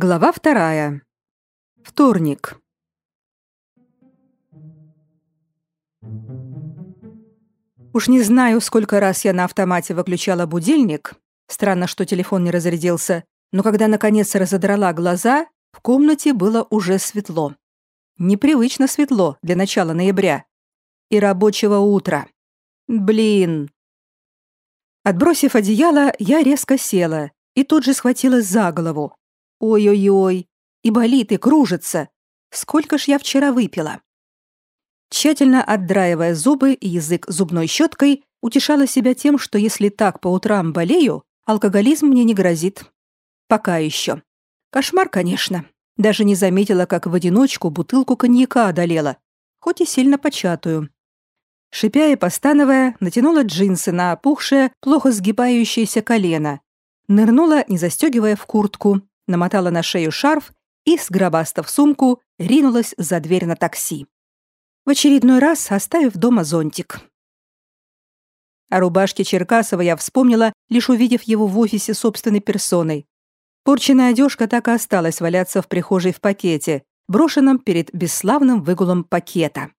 Глава вторая. Вторник. Уж не знаю, сколько раз я на автомате выключала будильник. Странно, что телефон не разрядился. Но когда наконец разодрала глаза, в комнате было уже светло. Непривычно светло для начала ноября. И рабочего утра. Блин. Отбросив одеяло, я резко села и тут же схватилась за голову, Ой-ой-ой, и болит, и кружится. Сколько ж я вчера выпила? Тщательно отдраивая зубы и язык зубной щеткой, утешала себя тем, что если так по утрам болею, алкоголизм мне не грозит. Пока еще. Кошмар, конечно. Даже не заметила, как в одиночку бутылку коньяка одолела, хоть и сильно початую. Шипя и постановая, натянула джинсы на опухшее, плохо сгибающееся колено. Нырнула, не застегивая в куртку, намотала на шею шарф и, сгробастав сумку, ринулась за дверь на такси. В очередной раз оставив дома зонтик. О рубашке Черкасова я вспомнила, лишь увидев его в офисе собственной персоной. Порченная одежка так и осталась валяться в прихожей в пакете, брошенном перед бесславным выгулом пакета.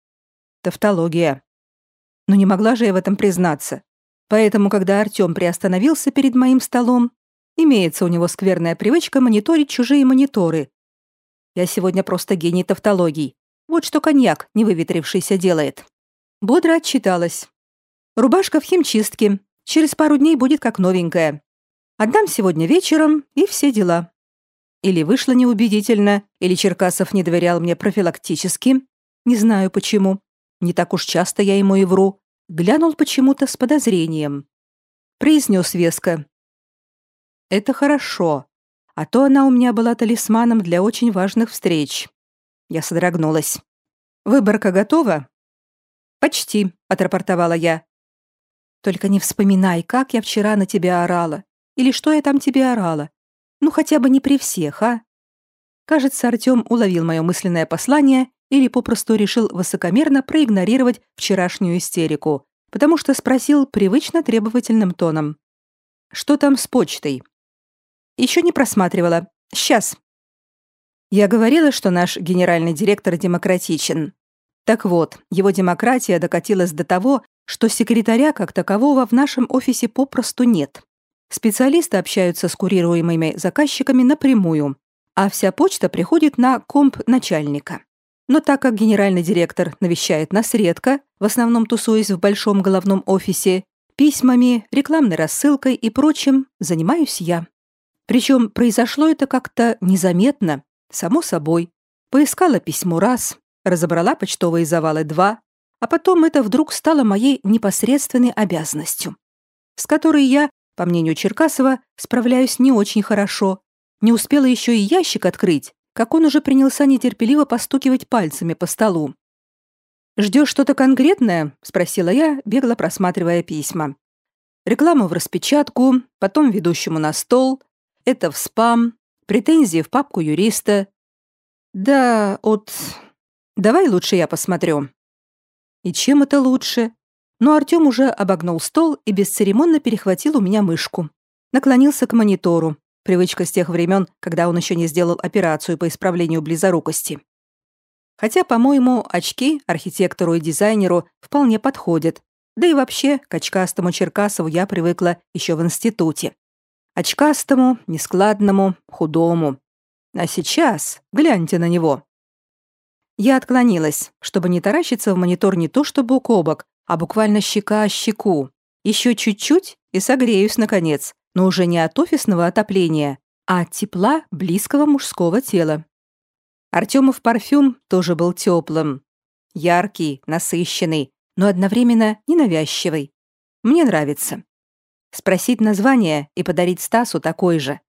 Тавтология. Но не могла же я в этом признаться. Поэтому, когда Артём приостановился перед моим столом, Имеется у него скверная привычка мониторить чужие мониторы. Я сегодня просто гений тавтологий. Вот что коньяк, не выветрившийся, делает. Бодро отчиталась. Рубашка в химчистке. Через пару дней будет как новенькая. Отдам сегодня вечером, и все дела. Или вышло неубедительно, или Черкасов не доверял мне профилактически. Не знаю почему. Не так уж часто я ему и вру. Глянул почему-то с подозрением. Произнес веско. Это хорошо. А то она у меня была талисманом для очень важных встреч. Я содрогнулась. Выборка готова? Почти, отрапортовала я. Только не вспоминай, как я вчера на тебя орала. Или что я там тебе орала. Ну, хотя бы не при всех, а? Кажется, Артём уловил мое мысленное послание или попросту решил высокомерно проигнорировать вчерашнюю истерику, потому что спросил привычно требовательным тоном. «Что там с почтой?» Еще не просматривала. Сейчас. Я говорила, что наш генеральный директор демократичен. Так вот, его демократия докатилась до того, что секретаря как такового в нашем офисе попросту нет. Специалисты общаются с курируемыми заказчиками напрямую, а вся почта приходит на комп начальника. Но так как генеральный директор навещает нас редко, в основном тусуясь в большом головном офисе, письмами, рекламной рассылкой и прочим занимаюсь я. Причем произошло это как-то незаметно, само собой. Поискала письмо раз, разобрала почтовые завалы два, а потом это вдруг стало моей непосредственной обязанностью, с которой я, по мнению Черкасова, справляюсь не очень хорошо. Не успела еще и ящик открыть, как он уже принялся нетерпеливо постукивать пальцами по столу. «Ждешь что-то конкретное?» — спросила я, бегло просматривая письма. Рекламу в распечатку, потом ведущему на стол, это в спам, претензии в папку юриста. Да, от... Давай лучше я посмотрю. И чем это лучше? Но Артём уже обогнул стол и бесцеремонно перехватил у меня мышку. Наклонился к монитору. Привычка с тех времен, когда он еще не сделал операцию по исправлению близорукости. Хотя, по-моему, очки архитектору и дизайнеру вполне подходят. Да и вообще, к очкастому Черкасову я привыкла еще в институте. Очкастому, нескладному, худому. А сейчас гляньте на него. Я отклонилась, чтобы не таращиться в монитор не то что бок о бок, а буквально щека о щеку. Еще чуть-чуть и согреюсь, наконец, но уже не от офисного отопления, а от тепла близкого мужского тела. Артемов парфюм тоже был теплым. Яркий, насыщенный, но одновременно ненавязчивый. Мне нравится. Спросить название и подарить Стасу такой же.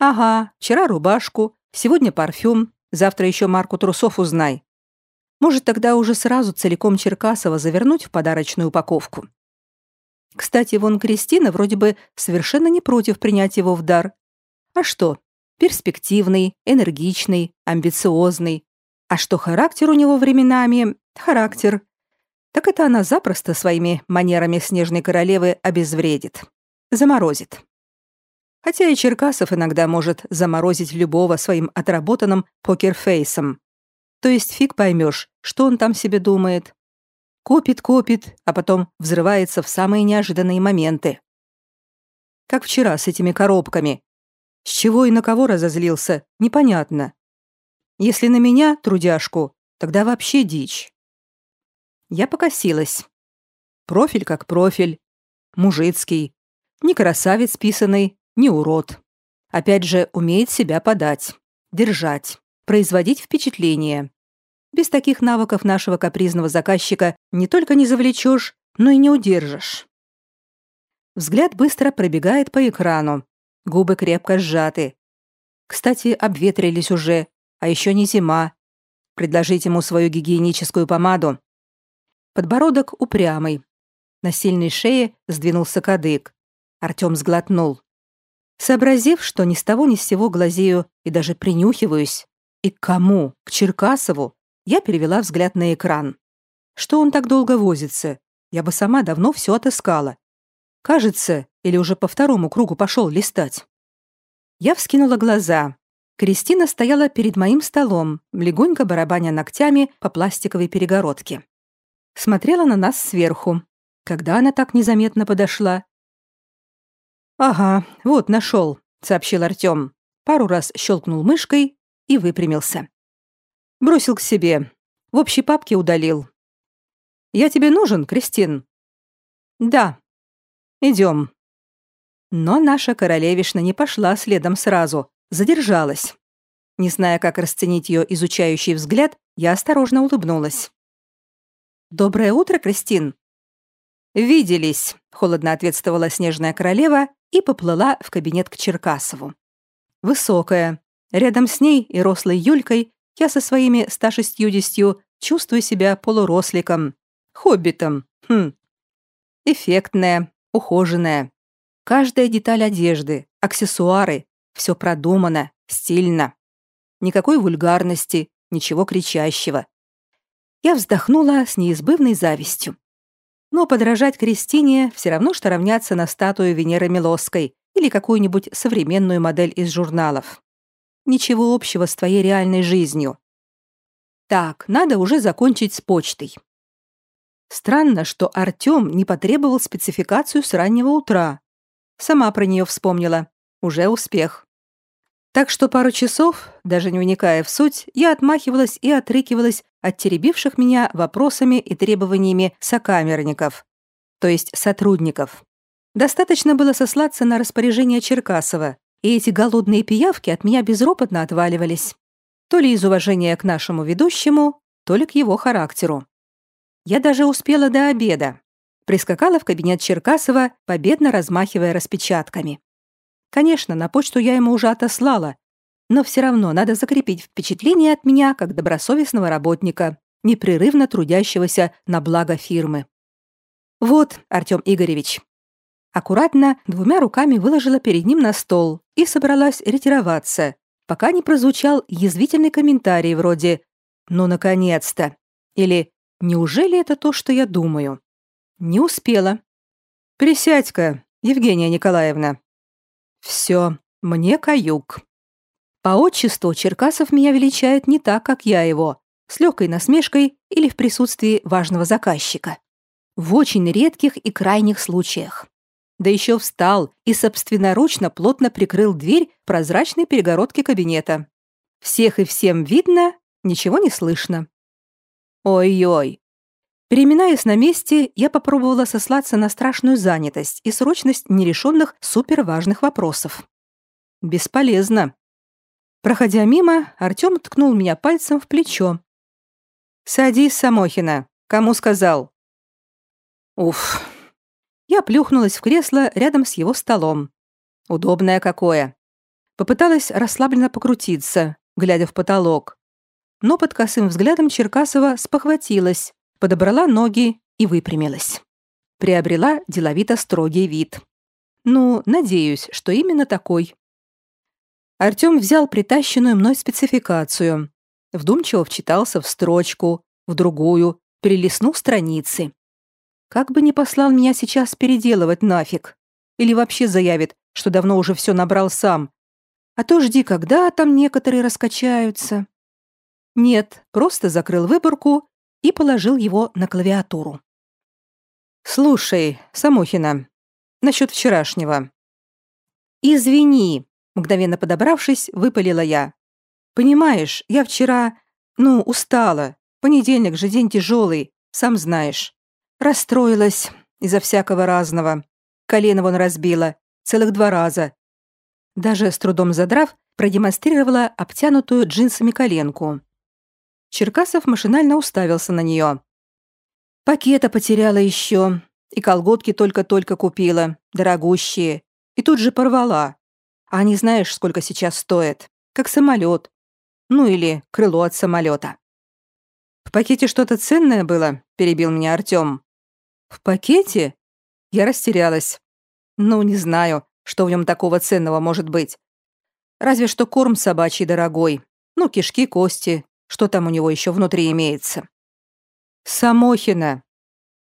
Ага, вчера рубашку, сегодня парфюм, завтра еще марку трусов узнай. Может, тогда уже сразу целиком Черкасова завернуть в подарочную упаковку. Кстати, вон Кристина вроде бы совершенно не против принять его в дар. А что? Перспективный, энергичный, амбициозный. А что характер у него временами? Характер. Так это она запросто своими манерами снежной королевы обезвредит. Заморозит. Хотя и Черкасов иногда может заморозить любого своим отработанным покерфейсом. То есть фиг поймешь, что он там себе думает. Копит, копит, а потом взрывается в самые неожиданные моменты. Как вчера с этими коробками. С чего и на кого разозлился, непонятно. Если на меня, трудяшку, тогда вообще дичь. Я покосилась. Профиль как профиль. Мужицкий. Не красавец писанный, не урод. Опять же, умеет себя подать, держать, производить впечатление. Без таких навыков нашего капризного заказчика не только не завлечешь, но и не удержишь. Взгляд быстро пробегает по экрану. Губы крепко сжаты. Кстати, обветрились уже, а еще не зима. Предложить ему свою гигиеническую помаду. Подбородок упрямый. На сильной шее сдвинулся кадык. Артем сглотнул. Сообразив, что ни с того ни с сего глазею и даже принюхиваюсь, и к кому? К Черкасову? Я перевела взгляд на экран. Что он так долго возится? Я бы сама давно все отыскала. Кажется, или уже по второму кругу пошел листать. Я вскинула глаза. Кристина стояла перед моим столом, легонько барабаня ногтями по пластиковой перегородке. Смотрела на нас сверху. Когда она так незаметно подошла? «Ага, вот нашел», — сообщил Артем. Пару раз щелкнул мышкой и выпрямился. Бросил к себе. В общей папке удалил. «Я тебе нужен, Кристин?» «Да». «Идем». Но наша королевишна не пошла следом сразу, задержалась. Не зная, как расценить ее изучающий взгляд, я осторожно улыбнулась. «Доброе утро, Кристин!» «Виделись», — холодно ответствовала снежная королева и поплыла в кабинет к Черкасову. Высокая. Рядом с ней и рослой Юлькой я со своими 160 чувствую себя полуросликом, хоббитом. Хм. Эффектная, ухоженная. Каждая деталь одежды, аксессуары, все продумано, стильно. Никакой вульгарности, ничего кричащего. Я вздохнула с неизбывной завистью. Но подражать Кристине все равно, что равняться на статую Венеры Милосской или какую-нибудь современную модель из журналов. Ничего общего с твоей реальной жизнью. Так, надо уже закончить с почтой. Странно, что Артём не потребовал спецификацию с раннего утра. Сама про нее вспомнила. Уже успех. Так что пару часов, даже не вникая в суть, я отмахивалась и отрыкивалась от теребивших меня вопросами и требованиями сокамерников, то есть сотрудников. Достаточно было сослаться на распоряжение Черкасова, и эти голодные пиявки от меня безропотно отваливались. То ли из уважения к нашему ведущему, то ли к его характеру. Я даже успела до обеда. Прискакала в кабинет Черкасова, победно размахивая распечатками. Конечно, на почту я ему уже отослала, но все равно надо закрепить впечатление от меня как добросовестного работника, непрерывно трудящегося на благо фирмы. Вот, Артем Игоревич, аккуратно двумя руками выложила перед ним на стол и собралась ретироваться, пока не прозвучал язвительный комментарий вроде «Ну, наконец-то!» или «Неужели это то, что я думаю?» Не успела. «Присядь-ка, Евгения Николаевна». «Все, мне каюк». По отчеству Черкасов меня величает не так, как я его, с легкой насмешкой или в присутствии важного заказчика. В очень редких и крайних случаях да еще встал и собственноручно плотно прикрыл дверь прозрачной перегородки кабинета. Всех и всем видно, ничего не слышно. Ой-ой. Переминаясь на месте, я попробовала сослаться на страшную занятость и срочность нерешенных суперважных вопросов. Бесполезно. Проходя мимо, Артём ткнул меня пальцем в плечо. «Садись, Самохина. Кому сказал?» Уф, я плюхнулась в кресло рядом с его столом. Удобное какое. Попыталась расслабленно покрутиться, глядя в потолок. Но под косым взглядом Черкасова спохватилась, подобрала ноги и выпрямилась. Приобрела деловито строгий вид. Ну, надеюсь, что именно такой. Артём взял притащенную мной спецификацию, вдумчиво вчитался в строчку, в другую, перелистнул страницы. Как бы не послал меня сейчас переделывать нафиг. Или вообще заявит, что давно уже все набрал сам. А то жди, когда там некоторые раскачаются. Нет, просто закрыл выборку и положил его на клавиатуру. «Слушай, Самохина, насчет вчерашнего». «Извини», — мгновенно подобравшись, выпалила я. «Понимаешь, я вчера, ну, устала. Понедельник же день тяжелый, сам знаешь. Расстроилась из-за всякого разного. Колено вон разбила, целых два раза. Даже с трудом задрав, продемонстрировала обтянутую джинсами коленку. Черкасов машинально уставился на нее. Пакета потеряла еще, и колготки только-только купила, дорогущие, и тут же порвала. А не знаешь, сколько сейчас стоит, как самолет. Ну или крыло от самолета. «В пакете что-то ценное было?» – перебил меня Артем. «В пакете?» Я растерялась. Ну, не знаю, что в нем такого ценного может быть. Разве что корм собачий дорогой. Ну, кишки, кости. Что там у него еще внутри имеется? Самохина,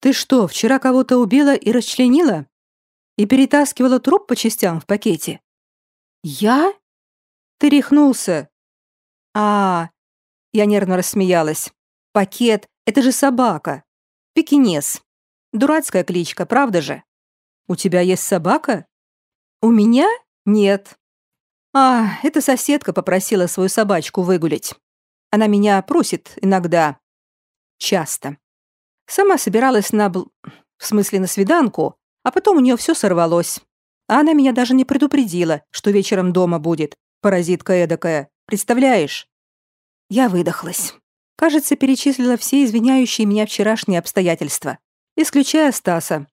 ты что, вчера кого-то убила и расчленила? И перетаскивала труп по частям в пакете? Я? Ты рехнулся. А, я нервно рассмеялась. Пакет — это же собака. Пекинес. Дурацкая кличка, правда же? У тебя есть собака? У меня? Нет. А, эта соседка попросила свою собачку выгулять. Она меня просит иногда. Часто. Сама собиралась на бл... в смысле на свиданку, а потом у нее все сорвалось. А она меня даже не предупредила, что вечером дома будет. Паразитка эдакая. Представляешь? Я выдохлась. Кажется, перечислила все извиняющие меня вчерашние обстоятельства, исключая Стаса.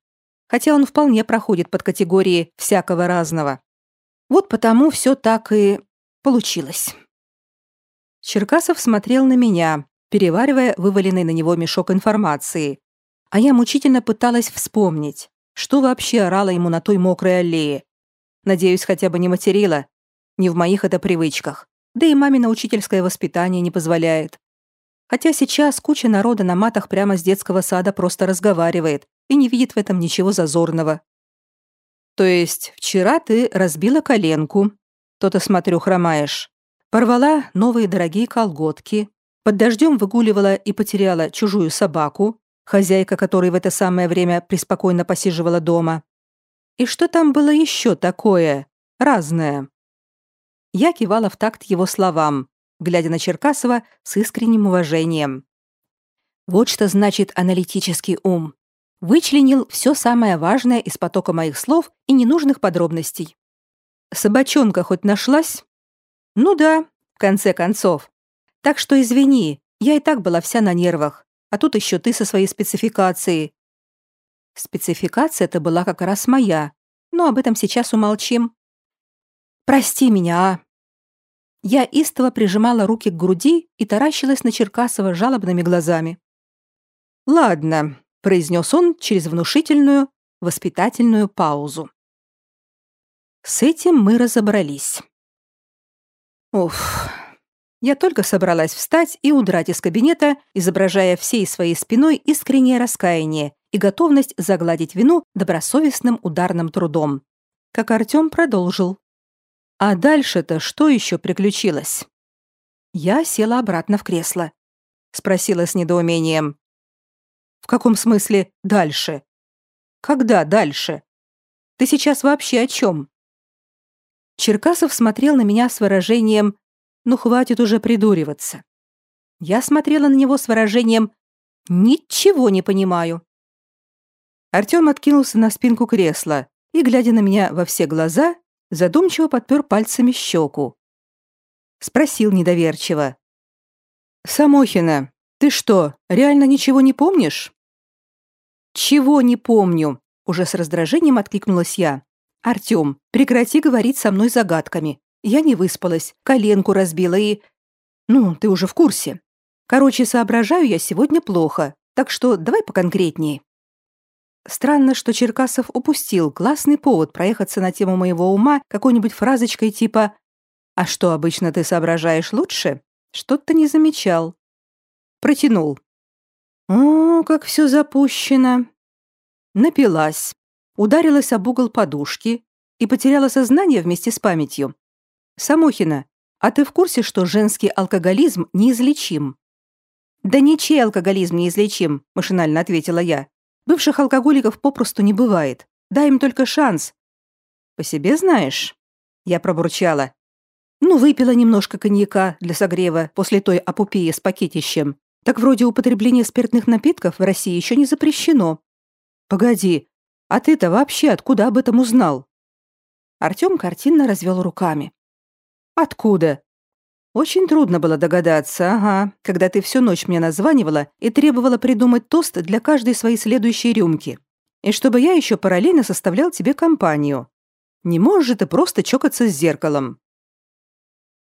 Хотя он вполне проходит под категории всякого разного. Вот потому все так и получилось. Черкасов смотрел на меня, переваривая вываленный на него мешок информации. А я мучительно пыталась вспомнить, что вообще орала ему на той мокрой аллее. Надеюсь, хотя бы не материла. Не в моих это привычках. Да и мамино учительское воспитание не позволяет. Хотя сейчас куча народа на матах прямо с детского сада просто разговаривает и не видит в этом ничего зазорного. То есть вчера ты разбила коленку, то-то, смотрю, хромаешь. Порвала новые дорогие колготки, под дождем выгуливала и потеряла чужую собаку, хозяйка которой в это самое время преспокойно посиживала дома. И что там было еще такое, разное? Я кивала в такт его словам, глядя на Черкасова с искренним уважением. Вот что значит аналитический ум. Вычленил все самое важное из потока моих слов и ненужных подробностей. Собачонка хоть нашлась? Ну да, в конце концов. Так что извини, я и так была вся на нервах. А тут еще ты со своей спецификацией. Спецификация-то была как раз моя. Но об этом сейчас умолчим. Прости меня, а. Я истово прижимала руки к груди и таращилась на Черкасова жалобными глазами. «Ладно», — произнес он через внушительную, воспитательную паузу. С этим мы разобрались. Уф, я только собралась встать и удрать из кабинета, изображая всей своей спиной искреннее раскаяние и готовность загладить вину добросовестным ударным трудом. Как Артём продолжил. А дальше-то что еще приключилось? Я села обратно в кресло. Спросила с недоумением. В каком смысле дальше? Когда дальше? Ты сейчас вообще о чем? Черкасов смотрел на меня с выражением ну хватит уже придуриваться. Я смотрела на него с выражением «Ничего не понимаю». Артём откинулся на спинку кресла и, глядя на меня во все глаза, задумчиво подпер пальцами щеку. Спросил недоверчиво. «Самохина, ты что, реально ничего не помнишь?» «Чего не помню?» Уже с раздражением откликнулась я. «Артём, прекрати говорить со мной загадками. Я не выспалась, коленку разбила и... Ну, ты уже в курсе. Короче, соображаю я сегодня плохо, так что давай поконкретнее. Странно, что Черкасов упустил классный повод проехаться на тему моего ума какой-нибудь фразочкой типа А что обычно ты соображаешь лучше? Что-то не замечал. Протянул. О, как все запущено. Напилась, ударилась об угол подушки и потеряла сознание вместе с памятью. Самохина, а ты в курсе, что женский алкоголизм неизлечим? Да ничей алкоголизм неизлечим, машинально ответила я. Бывших алкоголиков попросту не бывает. Дай им только шанс. По себе знаешь? Я пробурчала. Ну, выпила немножко коньяка для согрева после той апупеи с пакетищем. Так вроде употребление спиртных напитков в России еще не запрещено. Погоди, а ты-то вообще откуда об этом узнал? Артём картинно развел руками. Откуда? Очень трудно было догадаться, ага, когда ты всю ночь мне названивала и требовала придумать тост для каждой своей следующей рюмки. И чтобы я еще параллельно составлял тебе компанию. Не можешь же ты просто чокаться с зеркалом.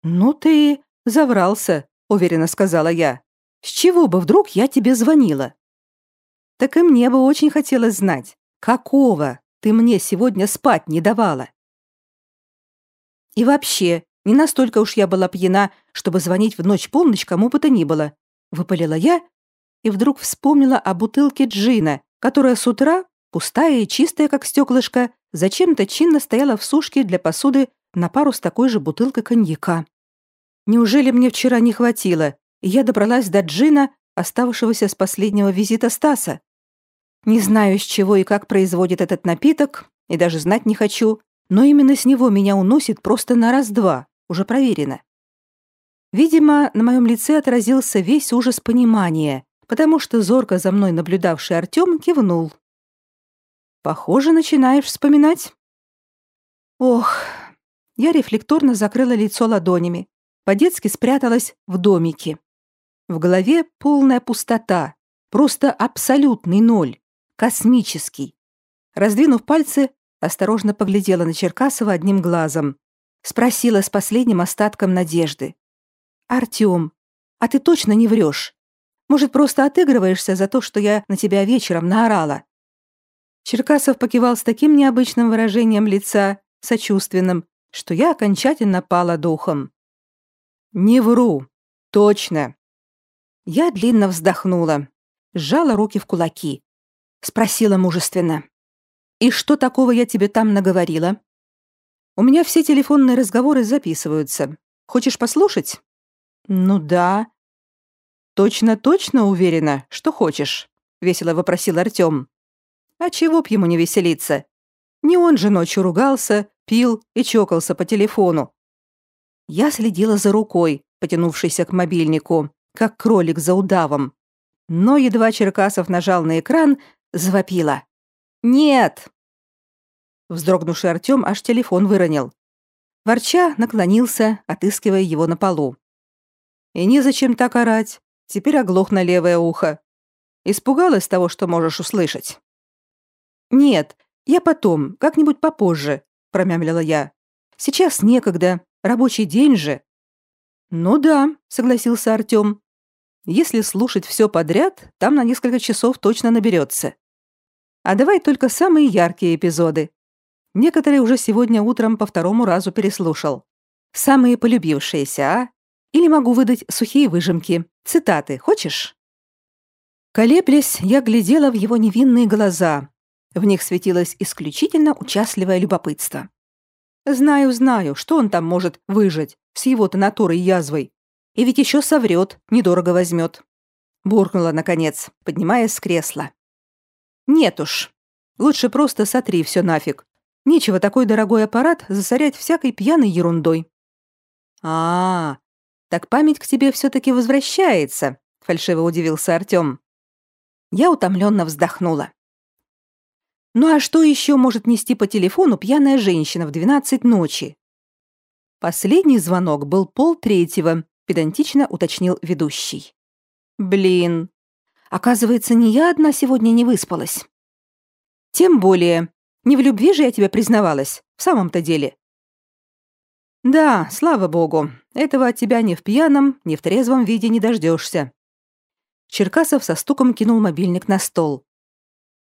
«Ну ты заврался», — уверенно сказала я. «С чего бы вдруг я тебе звонила?» «Так и мне бы очень хотелось знать, какого ты мне сегодня спать не давала?» «И вообще, не настолько уж я была пьяна, чтобы звонить в ночь полночь кому бы то ни было», — выпалила я и вдруг вспомнила о бутылке джина, которая с утра, пустая и чистая, как стеклышко, зачем-то чинно стояла в сушке для посуды на пару с такой же бутылкой коньяка. Неужели мне вчера не хватило, и я добралась до джина, оставшегося с последнего визита Стаса? Не знаю, из чего и как производит этот напиток, и даже знать не хочу, но именно с него меня уносит просто на раз-два, уже проверено. Видимо, на моем лице отразился весь ужас понимания, потому что зорко за мной наблюдавший Артём кивнул. «Похоже, начинаешь вспоминать». Ох, я рефлекторно закрыла лицо ладонями, по-детски спряталась в домике. В голове полная пустота, просто абсолютный ноль, космический. Раздвинув пальцы, осторожно поглядела на Черкасова одним глазом. Спросила с последним остатком надежды. «Артём, а ты точно не врёшь? Может, просто отыгрываешься за то, что я на тебя вечером наорала?» Черкасов покивал с таким необычным выражением лица, сочувственным, что я окончательно пала духом. «Не вру. Точно». Я длинно вздохнула, сжала руки в кулаки. Спросила мужественно. «И что такого я тебе там наговорила?» «У меня все телефонные разговоры записываются. Хочешь послушать?» «Ну да». «Точно-точно уверена, что хочешь?» — весело вопросил Артём. «А чего б ему не веселиться? Не он же ночью ругался, пил и чокался по телефону. Я следила за рукой, потянувшейся к мобильнику, как кролик за удавом. Но едва Черкасов нажал на экран, завопила. «Нет!» Вздрогнувший Артём аж телефон выронил. Ворча наклонился, отыскивая его на полу. «И незачем так орать. Теперь оглох на левое ухо. Испугалась того, что можешь услышать?» «Нет, я потом, как-нибудь попозже», — промямлила я. «Сейчас некогда. Рабочий день же». «Ну да», — согласился Артём. «Если слушать все подряд, там на несколько часов точно наберется. А давай только самые яркие эпизоды. Некоторые уже сегодня утром по второму разу переслушал. Самые полюбившиеся, а? Или могу выдать сухие выжимки. Цитаты, хочешь?» Колеблясь, я глядела в его невинные глаза. В них светилось исключительно участливое любопытство. Знаю, знаю, что он там может выжить с его-то натурой язвой. И ведь еще соврет, недорого возьмет. Буркнула, наконец, поднимаясь с кресла. Нет уж. Лучше просто сотри все нафиг. Нечего такой дорогой аппарат засорять всякой пьяной ерундой. А, -а, -а так память к тебе все-таки возвращается, фальшиво удивился Артем. Я утомленно вздохнула. Ну а что еще может нести по телефону пьяная женщина в 12 ночи? Последний звонок был полтретьего, педантично уточнил ведущий. Блин. Оказывается, не я одна сегодня не выспалась. Тем более, не в любви же я тебе признавалась, в самом-то деле. Да, слава богу, этого от тебя ни в пьяном, ни в трезвом виде не дождешься. Черкасов со стуком кинул мобильник на стол.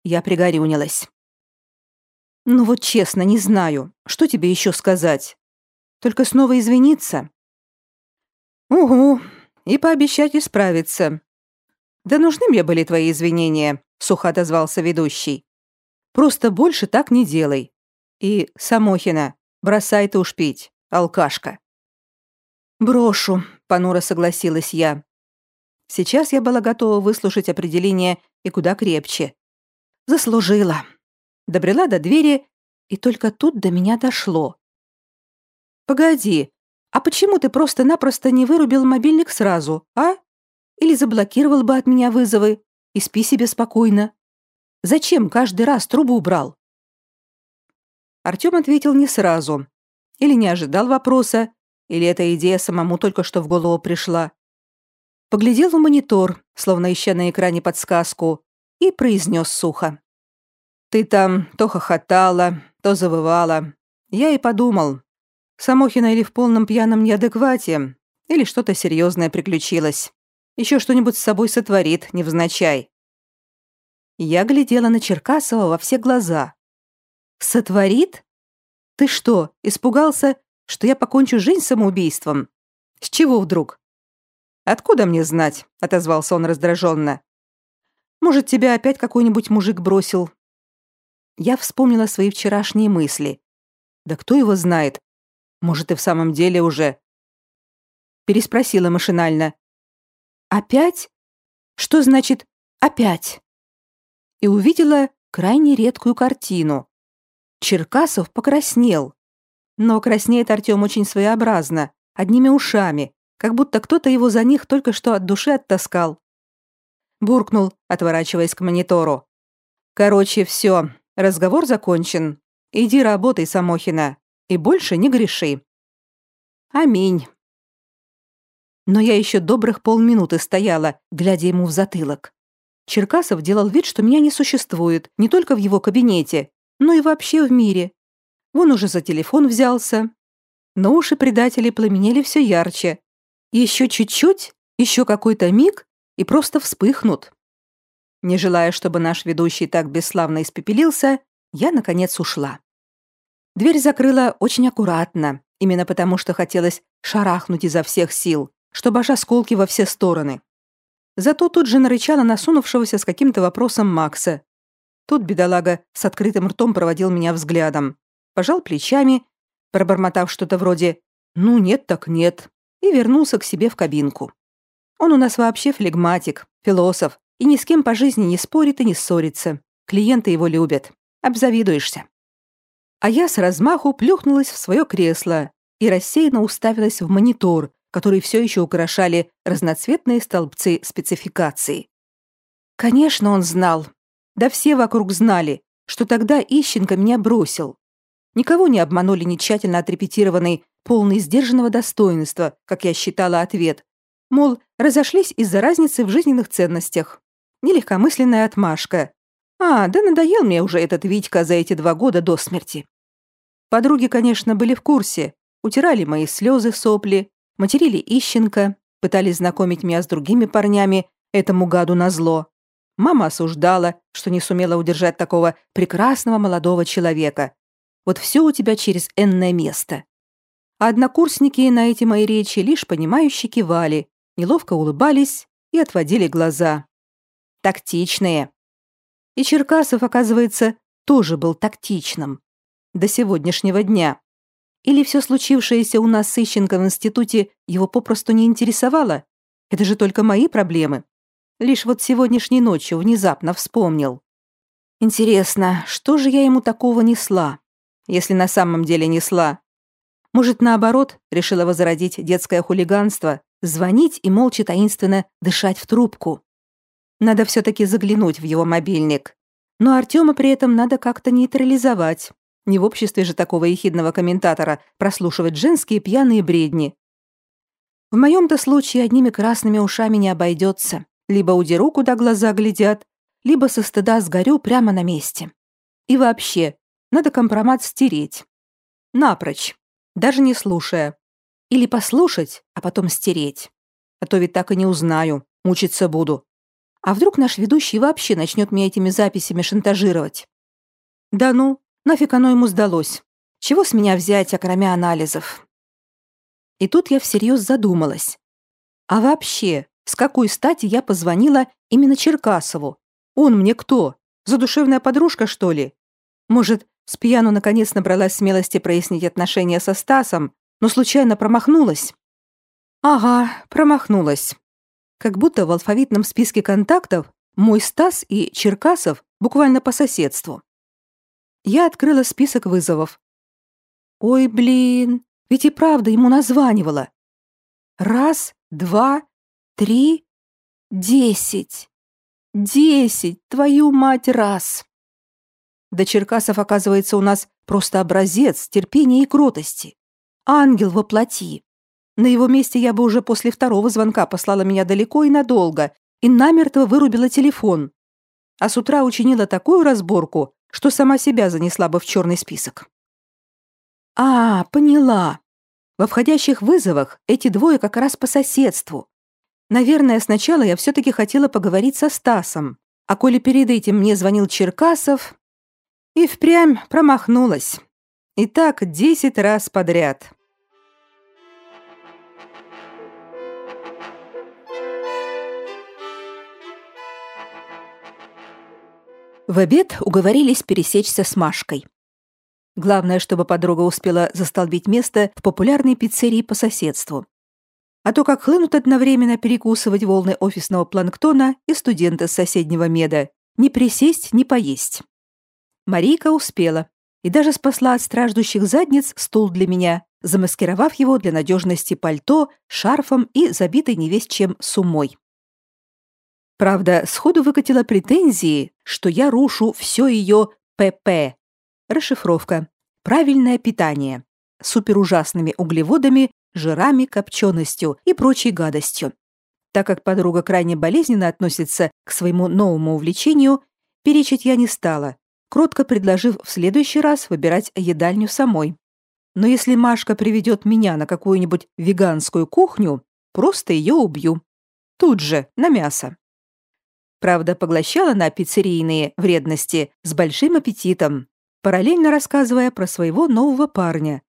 Я пригорюнилась. «Ну вот честно, не знаю. Что тебе еще сказать? Только снова извиниться?» «Угу, и пообещать исправиться». «Да нужны мне были твои извинения», — сухо отозвался ведущий. «Просто больше так не делай. И, Самохина, бросай ты уж пить, алкашка». «Брошу», — понуро согласилась я. Сейчас я была готова выслушать определение и куда крепче. Заслужила. Добрела до двери, и только тут до меня дошло. «Погоди, а почему ты просто-напросто не вырубил мобильник сразу, а? Или заблокировал бы от меня вызовы и спи себе спокойно? Зачем каждый раз трубу убрал?» Артём ответил не сразу. Или не ожидал вопроса, или эта идея самому только что в голову пришла. Поглядел в монитор, словно ища на экране подсказку, и произнес сухо. «Ты там то хохотала, то завывала. Я и подумал, Самохина или в полном пьяном неадеквате, или что-то серьезное приключилось. Еще что-нибудь с собой сотворит, невзначай». Я глядела на Черкасова во все глаза. «Сотворит? Ты что, испугался, что я покончу жизнь самоубийством? С чего вдруг?» «Откуда мне знать?» — отозвался он раздраженно. «Может, тебя опять какой-нибудь мужик бросил?» Я вспомнила свои вчерашние мысли. «Да кто его знает? Может, и в самом деле уже...» Переспросила машинально. «Опять? Что значит «опять»?» И увидела крайне редкую картину. Черкасов покраснел. Но краснеет Артём очень своеобразно, одними ушами, как будто кто-то его за них только что от души оттаскал. Буркнул, отворачиваясь к монитору. «Короче, все, разговор закончен. Иди работай, Самохина, и больше не греши». «Аминь». Но я еще добрых полминуты стояла, глядя ему в затылок. Черкасов делал вид, что меня не существует, не только в его кабинете, но и вообще в мире. Вон уже за телефон взялся. Но уши предателей пламенели все ярче, еще чуть-чуть, еще какой-то миг, и просто вспыхнут. Не желая, чтобы наш ведущий так бесславно испепелился, я, наконец, ушла. Дверь закрыла очень аккуратно, именно потому что хотелось шарахнуть изо всех сил, чтобы аж осколки во все стороны. Зато тут же нарычала насунувшегося с каким-то вопросом Макса. Тут бедолага с открытым ртом проводил меня взглядом, пожал плечами, пробормотав что-то вроде «ну нет так нет», и вернулся к себе в кабинку. Он у нас вообще флегматик, философ, и ни с кем по жизни не спорит и не ссорится. Клиенты его любят. Обзавидуешься. А я с размаху плюхнулась в свое кресло и рассеянно уставилась в монитор, который все еще украшали разноцветные столбцы спецификации. Конечно, он знал. Да все вокруг знали, что тогда Ищенко меня бросил. Никого не обманули не тщательно отрепетированный полный сдержанного достоинства, как я считала ответ. Мол, разошлись из-за разницы в жизненных ценностях. Нелегкомысленная отмашка. А, да надоел мне уже этот Витька за эти два года до смерти. Подруги, конечно, были в курсе, утирали мои слезы, сопли, материли Ищенко, пытались знакомить меня с другими парнями, этому гаду назло. Мама осуждала, что не сумела удержать такого прекрасного молодого человека. Вот все у тебя через энное место. А однокурсники на эти мои речи лишь понимающе кивали, неловко улыбались и отводили глаза. Тактичные. И Черкасов, оказывается, тоже был тактичным. До сегодняшнего дня. Или все случившееся у нас с в институте его попросту не интересовало? Это же только мои проблемы. Лишь вот сегодняшней ночью внезапно вспомнил. Интересно, что же я ему такого несла? Если на самом деле несла, может, наоборот, решила возродить детское хулиганство, звонить и молча таинственно дышать в трубку. Надо все-таки заглянуть в его мобильник. Но Артема при этом надо как-то нейтрализовать. Не в обществе же такого ехидного комментатора прослушивать женские пьяные бредни. В моем-то случае одними красными ушами не обойдется. Либо удеру, куда глаза глядят, либо со стыда сгорю прямо на месте. И вообще, надо компромат стереть. Напрочь даже не слушая. Или послушать, а потом стереть. А то ведь так и не узнаю, мучиться буду. А вдруг наш ведущий вообще начнет меня этими записями шантажировать? Да ну, нафиг оно ему сдалось. Чего с меня взять, окромя анализов? И тут я всерьез задумалась. А вообще, с какой стати я позвонила именно Черкасову? Он мне кто? Задушевная подружка, что ли? Может, с пьяну наконец набралась смелости прояснить отношения со Стасом, но случайно промахнулась? Ага, промахнулась. Как будто в алфавитном списке контактов мой Стас и Черкасов буквально по соседству. Я открыла список вызовов. Ой, блин, ведь и правда ему названивала. Раз, два, три, десять. Десять, твою мать, раз. Да Черкасов, оказывается, у нас просто образец терпения и кротости. Ангел во плоти. На его месте я бы уже после второго звонка послала меня далеко и надолго и намертво вырубила телефон. А с утра учинила такую разборку, что сама себя занесла бы в черный список. А, поняла. Во входящих вызовах эти двое как раз по соседству. Наверное, сначала я все-таки хотела поговорить со Стасом, а коли перед этим мне звонил Черкасов, и впрямь промахнулась. И так десять раз подряд. В обед уговорились пересечься с Машкой. Главное, чтобы подруга успела застолбить место в популярной пиццерии по соседству. А то как хлынут одновременно перекусывать волны офисного планктона и студента с соседнего меда. Не присесть, не поесть. Марийка успела и даже спасла от страждущих задниц стул для меня, замаскировав его для надежности пальто, шарфом и забитой невесть чем сумой. Правда, сходу выкатила претензии, что я рушу все ее ПП. Расшифровка. Правильное питание. Суперужасными углеводами, жирами, копченостью и прочей гадостью. Так как подруга крайне болезненно относится к своему новому увлечению, перечить я не стала, кротко предложив в следующий раз выбирать едальню самой. Но если Машка приведет меня на какую-нибудь веганскую кухню, просто ее убью. Тут же, на мясо. Правда, поглощала на пиццерийные вредности с большим аппетитом, параллельно рассказывая про своего нового парня.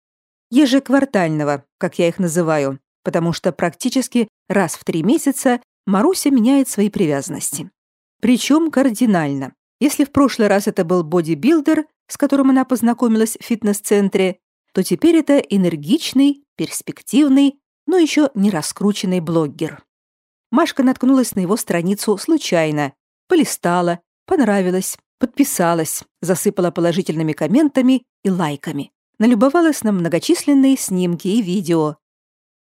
Ежеквартального, как я их называю, потому что практически раз в три месяца Маруся меняет свои привязанности. Причем кардинально. Если в прошлый раз это был бодибилдер, с которым она познакомилась в фитнес-центре, то теперь это энергичный, перспективный, но еще не раскрученный блогер. Машка наткнулась на его страницу случайно, полистала, понравилась, подписалась, засыпала положительными комментами и лайками, налюбовалась на многочисленные снимки и видео.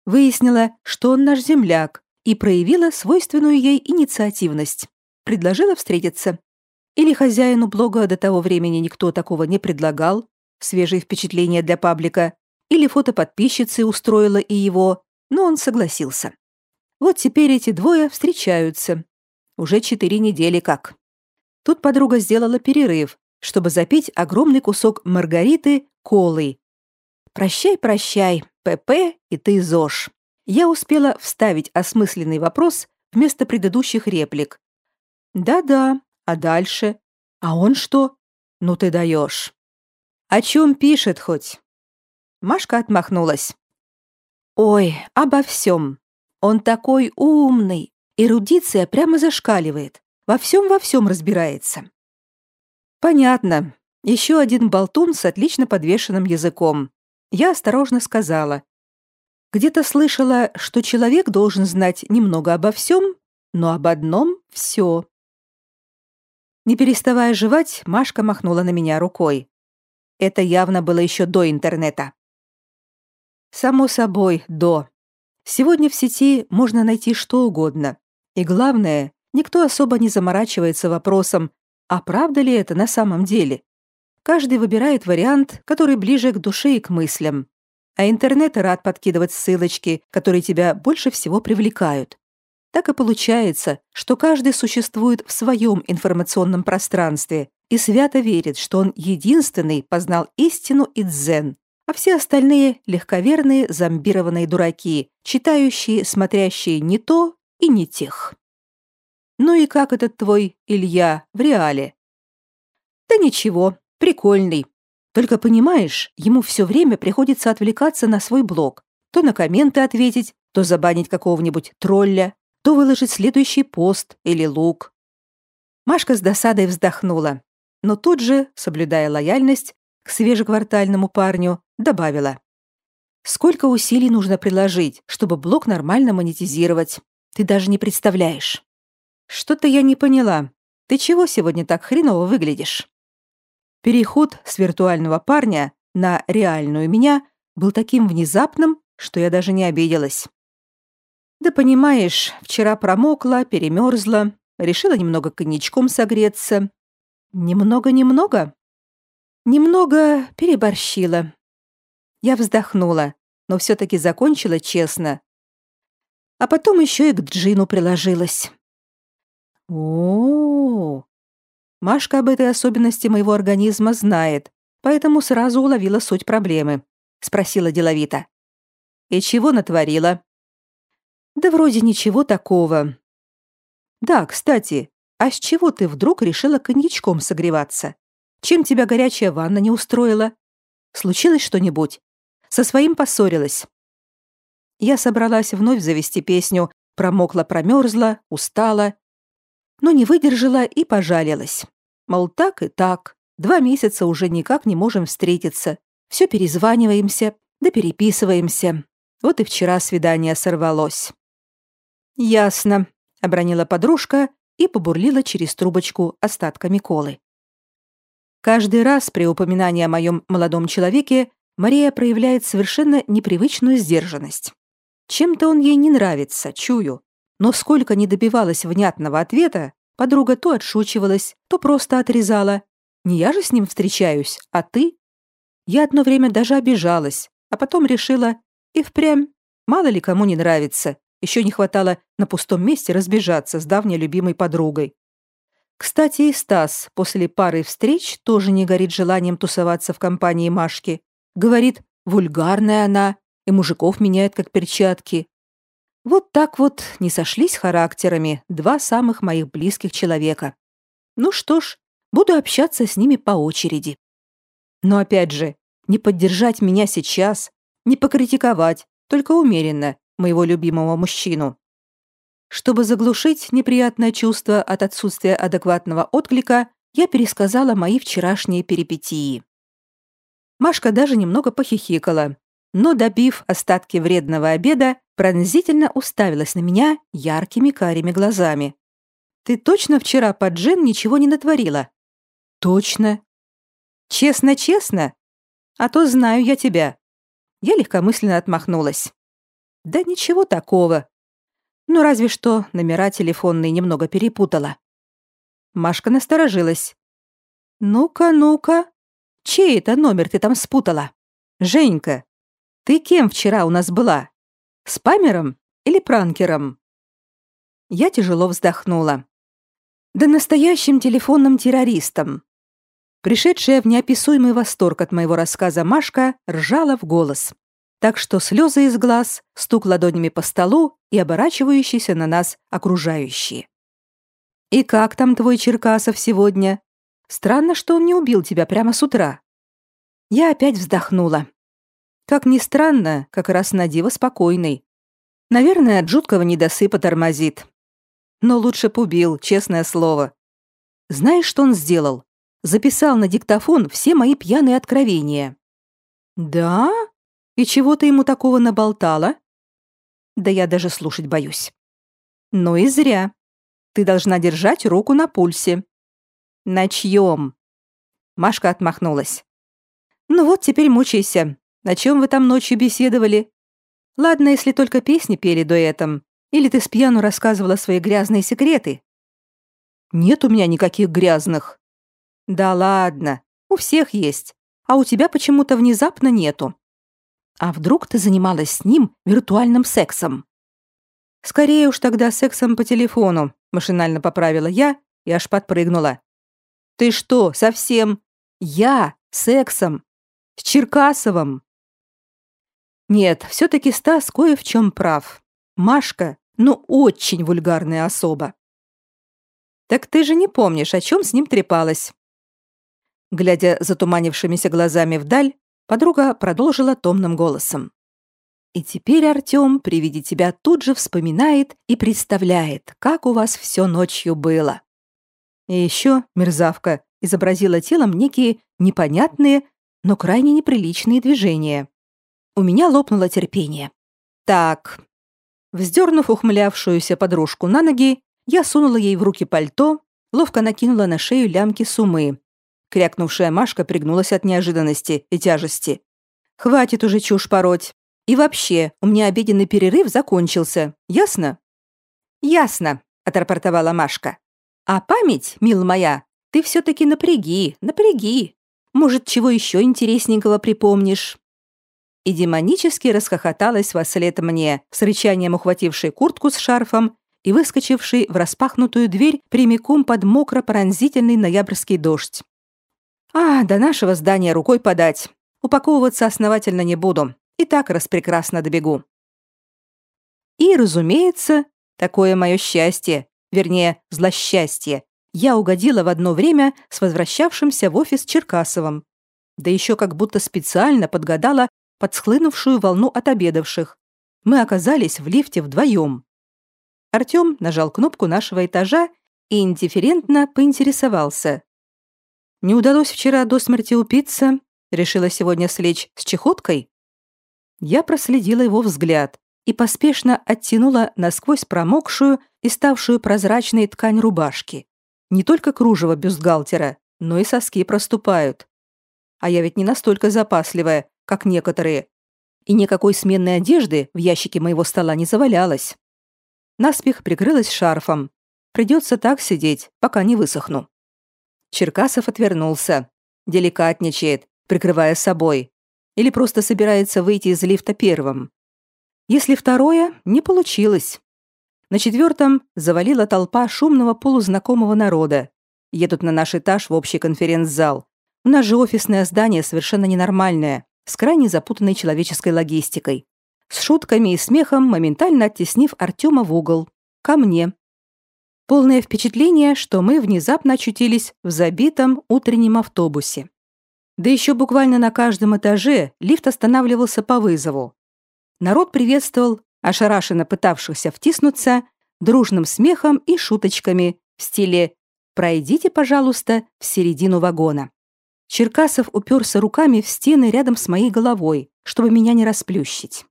Выяснила, что он наш земляк, и проявила свойственную ей инициативность. Предложила встретиться. Или хозяину блога до того времени никто такого не предлагал, свежие впечатления для паблика, или фото подписчицы устроила и его, но он согласился. Вот теперь эти двое встречаются. Уже четыре недели как. Тут подруга сделала перерыв, чтобы запить огромный кусок маргариты колой. «Прощай, прощай, ПП и ты ЗОЖ». Я успела вставить осмысленный вопрос вместо предыдущих реплик. «Да-да, а дальше? А он что? Ну ты даешь». «О чем пишет хоть?» Машка отмахнулась. «Ой, обо всем. Он такой умный, эрудиция прямо зашкаливает, во всем-во всем разбирается. Понятно. Еще один болтун с отлично подвешенным языком. Я осторожно сказала. Где-то слышала, что человек должен знать немного обо всем, но об одном — все. Не переставая жевать, Машка махнула на меня рукой. Это явно было еще до интернета. Само собой, до. Сегодня в сети можно найти что угодно. И главное, никто особо не заморачивается вопросом, а правда ли это на самом деле. Каждый выбирает вариант, который ближе к душе и к мыслям. А интернет рад подкидывать ссылочки, которые тебя больше всего привлекают. Так и получается, что каждый существует в своем информационном пространстве и свято верит, что он единственный познал истину и дзен, а все остальные — легковерные зомбированные дураки, читающие, смотрящие не то и не тех. Ну и как этот твой Илья в реале? Да ничего, прикольный. Только понимаешь, ему все время приходится отвлекаться на свой блог. то на комменты ответить, то забанить какого-нибудь тролля, то выложить следующий пост или лук. Машка с досадой вздохнула, но тут же, соблюдая лояльность к свежеквартальному парню, добавила. «Сколько усилий нужно приложить, чтобы блог нормально монетизировать? Ты даже не представляешь». «Что-то я не поняла. Ты чего сегодня так хреново выглядишь?» Переход с виртуального парня на реальную меня был таким внезапным, что я даже не обиделась. Да понимаешь, вчера промокла, перемерзла, решила немного коньячком согреться. Немного-немного? Немного переборщила. Я вздохнула, но все-таки закончила честно. А потом еще и к джину приложилась. О, -о, -о, Машка об этой особенности моего организма знает, поэтому сразу уловила суть проблемы. Спросила деловито. «И чего натворила?» «Да вроде ничего такого». «Да, кстати, а с чего ты вдруг решила коньячком согреваться? Чем тебя горячая ванна не устроила? Случилось что-нибудь? Со своим поссорилась?» Я собралась вновь завести песню «Промокла-промерзла, устала», но не выдержала и пожалилась. Мол, так и так. Два месяца уже никак не можем встретиться. Все перезваниваемся, да переписываемся. Вот и вчера свидание сорвалось. «Ясно», — обронила подружка и побурлила через трубочку остатками колы. Каждый раз при упоминании о моем молодом человеке Мария проявляет совершенно непривычную сдержанность. Чем-то он ей не нравится, чую. Но сколько не добивалась внятного ответа, подруга то отшучивалась, то просто отрезала. Не я же с ним встречаюсь, а ты? Я одно время даже обижалась, а потом решила, и впрямь, мало ли кому не нравится. Еще не хватало на пустом месте разбежаться с давней любимой подругой. Кстати, и Стас после пары встреч тоже не горит желанием тусоваться в компании Машки. Говорит, вульгарная она, и мужиков меняет как перчатки. Вот так вот не сошлись характерами два самых моих близких человека. Ну что ж, буду общаться с ними по очереди. Но опять же, не поддержать меня сейчас, не покритиковать, только умеренно, моего любимого мужчину. Чтобы заглушить неприятное чувство от отсутствия адекватного отклика, я пересказала мои вчерашние перипетии. Машка даже немного похихикала, но, добив остатки вредного обеда, пронзительно уставилась на меня яркими карими глазами. «Ты точно вчера под джин ничего не натворила?» «Точно». «Честно-честно? А то знаю я тебя». Я легкомысленно отмахнулась. «Да ничего такого. Ну, разве что номера телефонные немного перепутала». Машка насторожилась. «Ну-ка, ну-ка. Чей это номер ты там спутала? Женька, ты кем вчера у нас была? Спамером или пранкером?» Я тяжело вздохнула. «Да настоящим телефонным террористом». Пришедшая в неописуемый восторг от моего рассказа Машка ржала в голос, так что слезы из глаз, стук ладонями по столу и оборачивающиеся на нас окружающие. «И как там твой Черкасов сегодня? Странно, что он не убил тебя прямо с утра». Я опять вздохнула. Как ни странно, как раз на диво спокойный. Наверное, от жуткого недосыпа тормозит. Но лучше б убил, честное слово. Знаешь, что он сделал? Записал на диктофон все мои пьяные откровения. Да? И чего ты ему такого наболтала? Да я даже слушать боюсь. Ну и зря. Ты должна держать руку на пульсе. На чьем? Машка отмахнулась. Ну вот теперь мучайся. На чем вы там ночью беседовали? Ладно, если только песни пели дуэтом. Или ты с пьяну рассказывала свои грязные секреты? Нет у меня никаких грязных. Да ладно, у всех есть. А у тебя почему-то внезапно нету. А вдруг ты занималась с ним виртуальным сексом? Скорее уж тогда сексом по телефону, машинально поправила я и аж подпрыгнула. Ты что, совсем? Я сексом с Черкасовым. Нет, все-таки Стас кое в чем прав. Машка, ну, очень вульгарная особа. Так ты же не помнишь, о чем с ним трепалась. Глядя затуманившимися глазами вдаль, подруга продолжила томным голосом. И теперь Артём при виде тебя тут же вспоминает и представляет, как у вас все ночью было. И еще мерзавка изобразила телом некие непонятные, но крайне неприличные движения. У меня лопнуло терпение. Так. Вздернув ухмылявшуюся подружку на ноги, я сунула ей в руки пальто, ловко накинула на шею лямки сумы. Крякнувшая Машка пригнулась от неожиданности и тяжести. «Хватит уже чушь пороть. И вообще, у меня обеденный перерыв закончился. Ясно?» «Ясно», — отрапортовала Машка. «А память, мил моя, ты все-таки напряги, напряги. Может, чего еще интересненького припомнишь?» И демонически расхохоталась во след мне, с рычанием ухватившей куртку с шарфом и выскочивший в распахнутую дверь прямиком под мокро-пронзительный ноябрьский дождь. «А, до нашего здания рукой подать. Упаковываться основательно не буду и так распрекрасно добегу. И, разумеется, такое мое счастье, вернее, злосчастье, я угодила в одно время с возвращавшимся в офис Черкасовым. Да еще как будто специально подгадала подсхлынувшую волну отобедавших. Мы оказались в лифте вдвоем. Артем нажал кнопку нашего этажа и индифферентно поинтересовался. «Не удалось вчера до смерти упиться? Решила сегодня слечь с чехоткой?» Я проследила его взгляд и поспешно оттянула насквозь промокшую и ставшую прозрачной ткань рубашки. Не только кружево бюстгальтера, но и соски проступают. А я ведь не настолько запасливая, как некоторые. И никакой сменной одежды в ящике моего стола не завалялось. Наспех прикрылась шарфом. Придется так сидеть, пока не высохну. Черкасов отвернулся. Деликатничает, прикрывая собой или просто собирается выйти из лифта первым. Если второе, не получилось. На четвертом завалила толпа шумного полузнакомого народа. Едут на наш этаж в общий конференц-зал. У нас же офисное здание совершенно ненормальное, с крайне запутанной человеческой логистикой. С шутками и смехом, моментально оттеснив Артема в угол. Ко мне. Полное впечатление, что мы внезапно очутились в забитом утреннем автобусе. Да еще буквально на каждом этаже лифт останавливался по вызову. Народ приветствовал ошарашенно пытавшихся втиснуться дружным смехом и шуточками в стиле «Пройдите, пожалуйста, в середину вагона». Черкасов уперся руками в стены рядом с моей головой, чтобы меня не расплющить.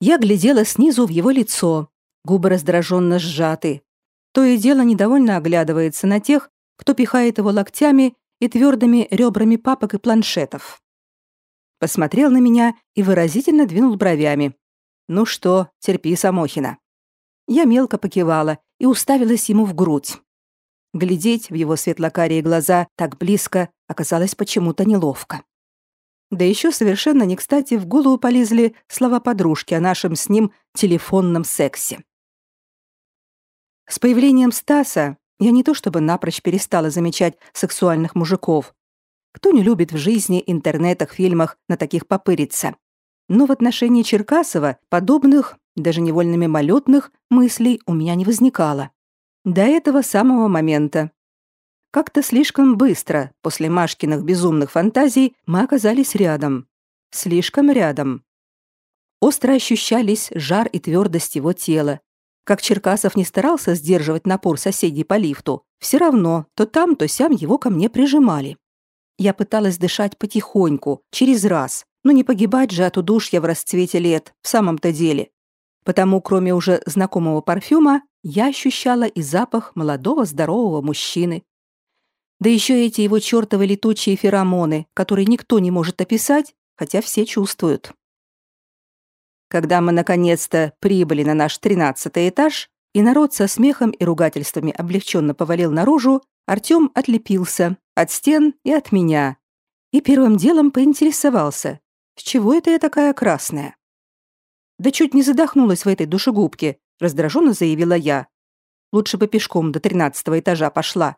Я глядела снизу в его лицо, губы раздраженно сжаты. То и дело недовольно оглядывается на тех, кто пихает его локтями и твердыми ребрами папок и планшетов. Посмотрел на меня и выразительно двинул бровями. «Ну что, терпи, Самохина». Я мелко покивала и уставилась ему в грудь. Глядеть в его светлокарие глаза так близко оказалось почему-то неловко. Да еще совершенно не кстати в голову полезли слова подружки о нашем с ним телефонном сексе. С появлением Стаса я не то чтобы напрочь перестала замечать сексуальных мужиков. Кто не любит в жизни, интернетах, фильмах на таких попыриться? Но в отношении Черкасова подобных, даже невольно мимолетных, мыслей у меня не возникало. До этого самого момента. Как-то слишком быстро, после Машкиных безумных фантазий, мы оказались рядом. Слишком рядом. Остро ощущались жар и твердость его тела, как Черкасов не старался сдерживать напор соседей по лифту, все равно то там, то сям его ко мне прижимали. Я пыталась дышать потихоньку, через раз, но не погибать же от удушья в расцвете лет, в самом-то деле. Потому, кроме уже знакомого парфюма, я ощущала и запах молодого здорового мужчины. Да еще эти его чертовы летучие феромоны, которые никто не может описать, хотя все чувствуют. Когда мы наконец-то прибыли на наш тринадцатый этаж, и народ со смехом и ругательствами облегченно повалил наружу, Артём отлепился от стен и от меня. И первым делом поинтересовался, с чего это я такая красная? Да чуть не задохнулась в этой душегубке, раздраженно заявила я. Лучше бы пешком до тринадцатого этажа пошла.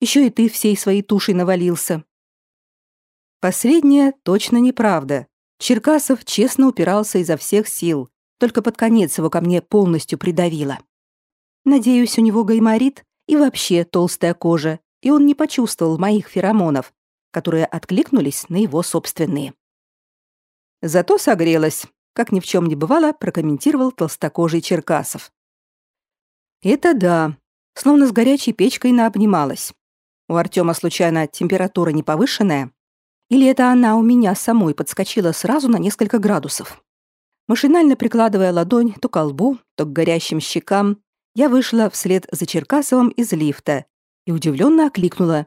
Еще и ты всей своей тушей навалился. Последнее точно неправда. Черкасов честно упирался изо всех сил, только под конец его ко мне полностью придавило. Надеюсь, у него гайморит и вообще толстая кожа, и он не почувствовал моих феромонов, которые откликнулись на его собственные. Зато согрелась, как ни в чем не бывало, прокомментировал толстокожий Черкасов. Это да, словно с горячей печкой наобнималась. У Артема случайно температура не повышенная? Или это она у меня самой подскочила сразу на несколько градусов? Машинально прикладывая ладонь то к лбу, то к горящим щекам, я вышла вслед за Черкасовым из лифта и удивленно окликнула.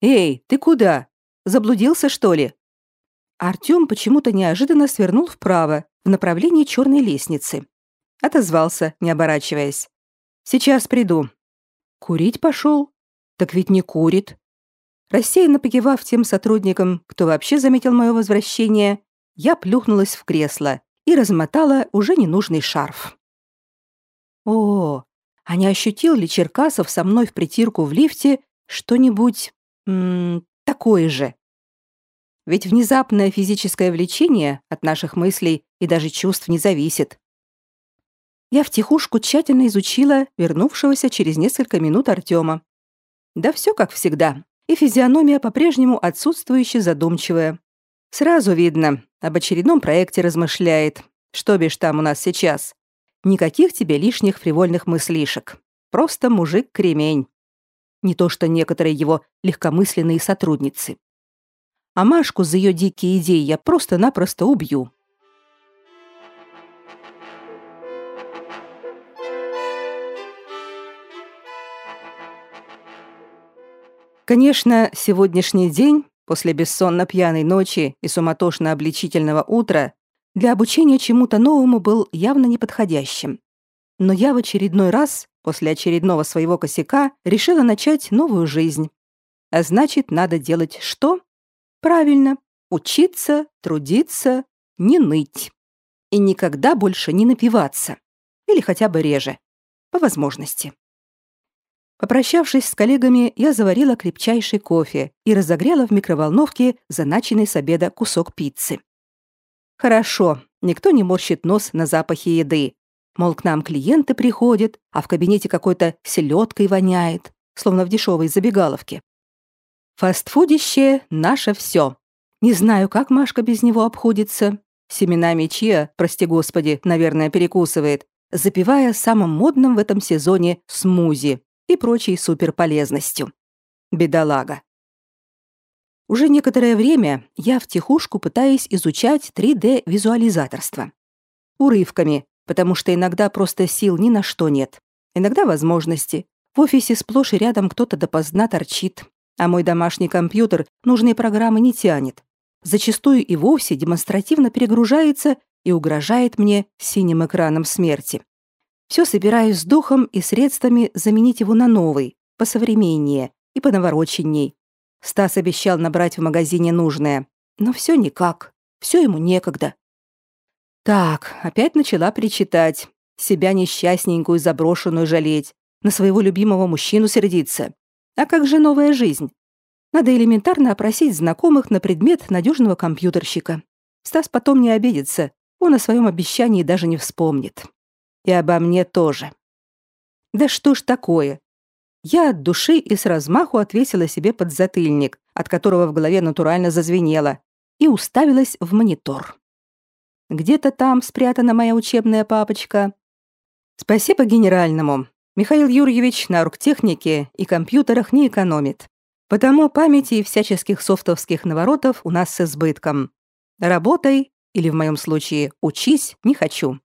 «Эй, ты куда? Заблудился, что ли?» Артём почему-то неожиданно свернул вправо, в направлении черной лестницы. Отозвался, не оборачиваясь. «Сейчас приду». «Курить пошел? Так ведь не курит». Рассеянно покивав тем сотрудникам, кто вообще заметил мое возвращение, я плюхнулась в кресло и размотала уже ненужный шарф. О, а не ощутил ли Черкасов со мной в притирку в лифте что-нибудь такое же? Ведь внезапное физическое влечение от наших мыслей и даже чувств не зависит. Я втихушку тщательно изучила вернувшегося через несколько минут Артема. Да все как всегда, и физиономия по-прежнему отсутствующе задумчивая. Сразу видно, об очередном проекте размышляет. Что бишь там у нас сейчас? Никаких тебе лишних фривольных мыслишек. Просто мужик-кремень. Не то что некоторые его легкомысленные сотрудницы. А Машку за ее дикие идеи я просто-напросто убью. Конечно, сегодняшний день, после бессонно пьяной ночи и суматошно-обличительного утра, для обучения чему-то новому был явно неподходящим. Но я в очередной раз, после очередного своего косяка, решила начать новую жизнь. А значит, надо делать что? Правильно, учиться, трудиться, не ныть. И никогда больше не напиваться. Или хотя бы реже. По возможности. Попрощавшись с коллегами, я заварила крепчайший кофе и разогрела в микроволновке заначенный с обеда кусок пиццы. Хорошо, никто не морщит нос на запахи еды. Мол, к нам клиенты приходят, а в кабинете какой-то селедкой воняет, словно в дешевой забегаловке. Фастфудище — наше все. Не знаю, как Машка без него обходится. Семенами чья, прости господи, наверное, перекусывает, запивая самым модным в этом сезоне смузи и прочей суперполезностью. Бедолага. Уже некоторое время я втихушку пытаюсь изучать 3D-визуализаторство. Урывками, потому что иногда просто сил ни на что нет. Иногда возможности. В офисе сплошь и рядом кто-то допоздна торчит, а мой домашний компьютер нужные программы не тянет. Зачастую и вовсе демонстративно перегружается и угрожает мне синим экраном смерти. Все собираюсь с духом и средствами заменить его на новый, посовременнее и понавороченней, Стас обещал набрать в магазине нужное, но все никак, все ему некогда. Так, опять начала причитать, себя несчастненькую заброшенную жалеть, на своего любимого мужчину сердиться. А как же новая жизнь? Надо элементарно опросить знакомых на предмет надежного компьютерщика. Стас потом не обидится, он о своем обещании даже не вспомнит. И обо мне тоже. Да что ж такое? Я от души и с размаху отвесила себе подзатыльник, от которого в голове натурально зазвенело, и уставилась в монитор. Где-то там спрятана моя учебная папочка. Спасибо генеральному. Михаил Юрьевич на оргтехнике и компьютерах не экономит. Потому памяти и всяческих софтовских наворотов у нас с избытком. Работай, или в моем случае учись, не хочу.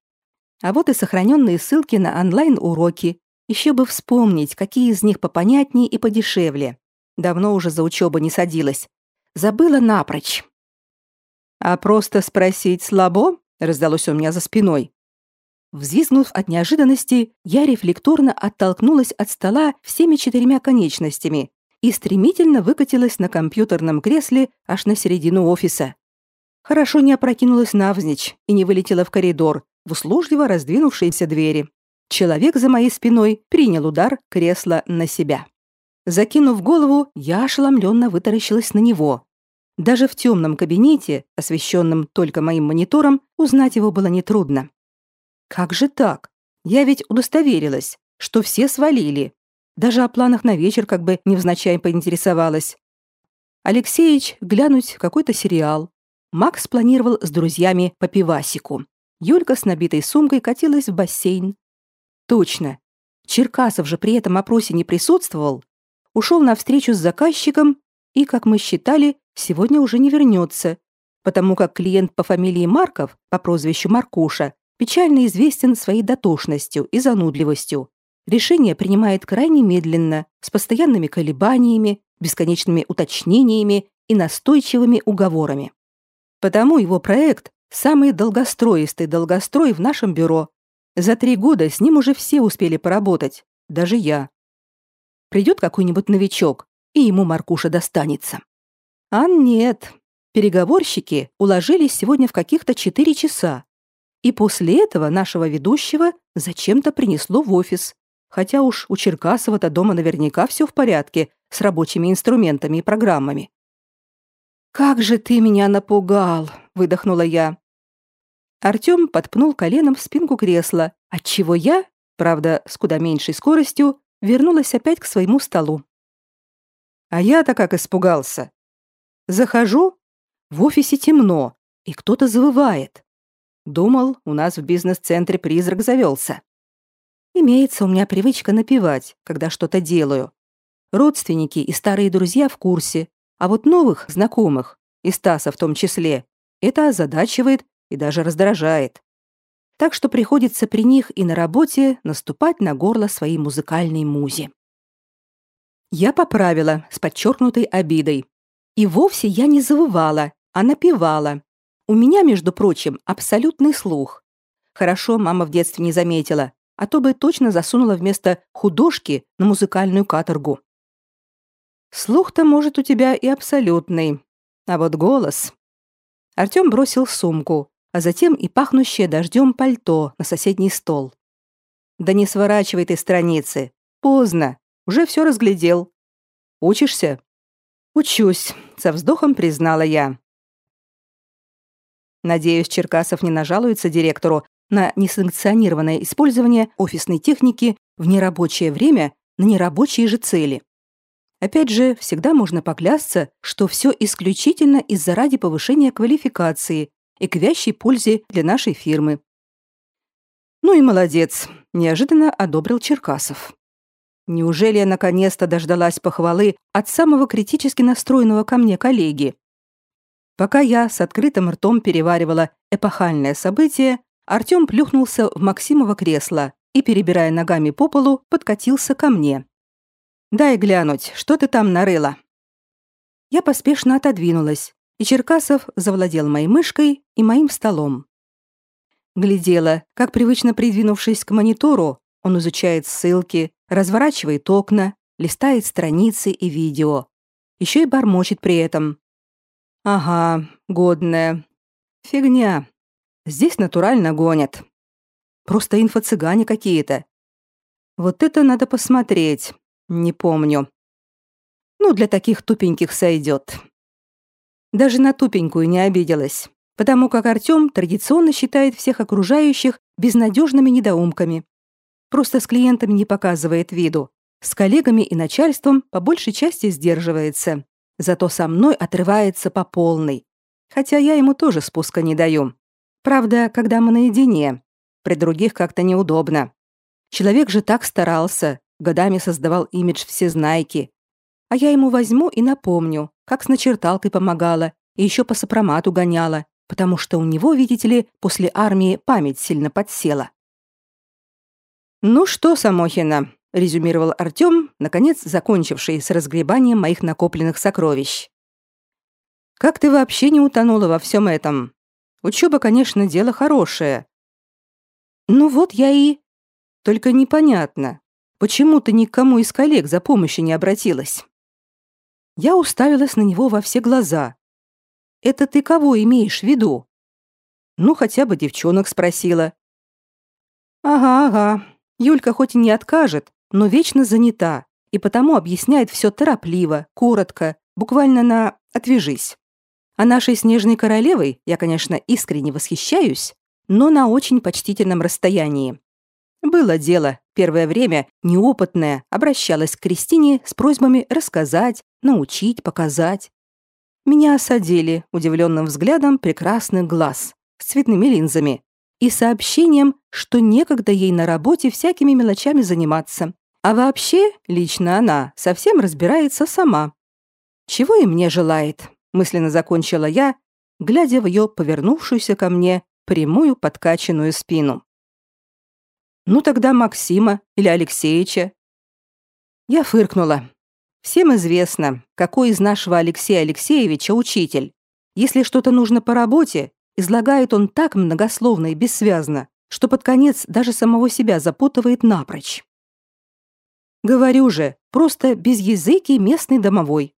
А вот и сохраненные ссылки на онлайн-уроки, еще бы вспомнить, какие из них попонятнее и подешевле. Давно уже за учебу не садилась. Забыла напрочь. «А просто спросить слабо?» — раздалось у меня за спиной. Взвизгнув от неожиданности, я рефлекторно оттолкнулась от стола всеми четырьмя конечностями и стремительно выкатилась на компьютерном кресле аж на середину офиса. Хорошо не опрокинулась навзничь и не вылетела в коридор, в услужливо раздвинувшиеся двери. Человек за моей спиной принял удар кресла на себя. Закинув голову, я ошеломленно вытаращилась на него. Даже в темном кабинете, освещенном только моим монитором, узнать его было нетрудно. Как же так? Я ведь удостоверилась, что все свалили. Даже о планах на вечер как бы невзначай поинтересовалась. Алексеич глянуть какой-то сериал. Макс планировал с друзьями по пивасику. Юлька с набитой сумкой катилась в бассейн. Точно. Черкасов же при этом опросе не присутствовал. Ушел на встречу с заказчиком и, как мы считали, сегодня уже не вернется, потому как клиент по фамилии Марков, по прозвищу Маркуша, печально известен своей дотошностью и занудливостью. Решение принимает крайне медленно, с постоянными колебаниями, бесконечными уточнениями и настойчивыми уговорами. Потому его проект – самый долгостроистый долгострой в нашем бюро. За три года с ним уже все успели поработать, даже я. Придет какой-нибудь новичок, и ему Маркуша достанется. А нет, переговорщики уложились сегодня в каких-то четыре часа. И после этого нашего ведущего зачем-то принесло в офис. Хотя уж у Черкасова-то дома наверняка все в порядке с рабочими инструментами и программами. «Как же ты меня напугал!» — выдохнула я. Артём подпнул коленом в спинку кресла, отчего я, правда, с куда меньшей скоростью, вернулась опять к своему столу. А я-то как испугался. Захожу, в офисе темно, и кто-то завывает. Думал, у нас в бизнес-центре призрак завелся. Имеется у меня привычка напевать, когда что-то делаю. Родственники и старые друзья в курсе, а вот новых знакомых, и Стаса в том числе, это озадачивает и даже раздражает. Так что приходится при них и на работе наступать на горло своей музыкальной музе. Я поправила с подчеркнутой обидой. И вовсе я не завывала, а напевала. У меня, между прочим, абсолютный слух. Хорошо, мама в детстве не заметила, а то бы точно засунула вместо художки на музыкальную каторгу. Слух-то, может, у тебя и абсолютный. А вот голос... Артём бросил сумку, а затем и пахнущее дождем пальто на соседний стол. «Да не сворачивай ты страницы. Поздно. Уже все разглядел. Учишься?» «Учусь», — со вздохом признала я. Надеюсь, Черкасов не нажалуется директору на несанкционированное использование офисной техники в нерабочее время на нерабочие же цели. Опять же, всегда можно поклясться, что все исключительно из-за ради повышения квалификации и к вящей пользе для нашей фирмы. Ну и молодец, неожиданно одобрил Черкасов. Неужели я наконец-то дождалась похвалы от самого критически настроенного ко мне коллеги? Пока я с открытым ртом переваривала эпохальное событие, Артём плюхнулся в Максимово кресло и, перебирая ногами по полу, подкатился ко мне. Дай глянуть, что ты там нарыла». Я поспешно отодвинулась, и Черкасов завладел моей мышкой и моим столом. Глядела, как привычно придвинувшись к монитору, он изучает ссылки, разворачивает окна, листает страницы и видео. Еще и бормочет при этом. «Ага, годная. Фигня. Здесь натурально гонят. Просто инфо-цыгане какие-то. Вот это надо посмотреть. Не помню. Ну, для таких тупеньких сойдет. Даже на тупенькую не обиделась, потому как Артём традиционно считает всех окружающих безнадежными недоумками. Просто с клиентами не показывает виду, с коллегами и начальством по большей части сдерживается, зато со мной отрывается по полной. Хотя я ему тоже спуска не даю. Правда, когда мы наедине. При других как-то неудобно. Человек же так старался, годами создавал имидж всезнайки. А я ему возьму и напомню, как с начерталкой помогала и еще по сопромату гоняла, потому что у него, видите ли, после армии память сильно подсела. «Ну что, Самохина», — резюмировал Артём, наконец закончивший с разгребанием моих накопленных сокровищ. «Как ты вообще не утонула во всем этом? Учеба, конечно, дело хорошее». «Ну вот я и...» «Только непонятно, Почему ты никому из коллег за помощью не обратилась?» Я уставилась на него во все глаза. «Это ты кого имеешь в виду?» «Ну, хотя бы девчонок спросила». «Ага, ага. Юлька хоть и не откажет, но вечно занята, и потому объясняет все торопливо, коротко, буквально на «отвяжись». А нашей снежной королевой я, конечно, искренне восхищаюсь, но на очень почтительном расстоянии. Было дело, первое время неопытная обращалась к Кристине с просьбами рассказать, научить, показать. Меня осадили удивленным взглядом прекрасных глаз с цветными линзами и сообщением, что некогда ей на работе всякими мелочами заниматься. А вообще, лично она совсем разбирается сама. Чего и мне желает, мысленно закончила я, глядя в ее повернувшуюся ко мне прямую подкачанную спину. Ну тогда Максима или Алексеича. Я фыркнула. Всем известно, какой из нашего Алексея Алексеевича учитель. Если что-то нужно по работе, излагает он так многословно и бессвязно, что под конец даже самого себя запутывает напрочь. Говорю же, просто безязыкий местный домовой.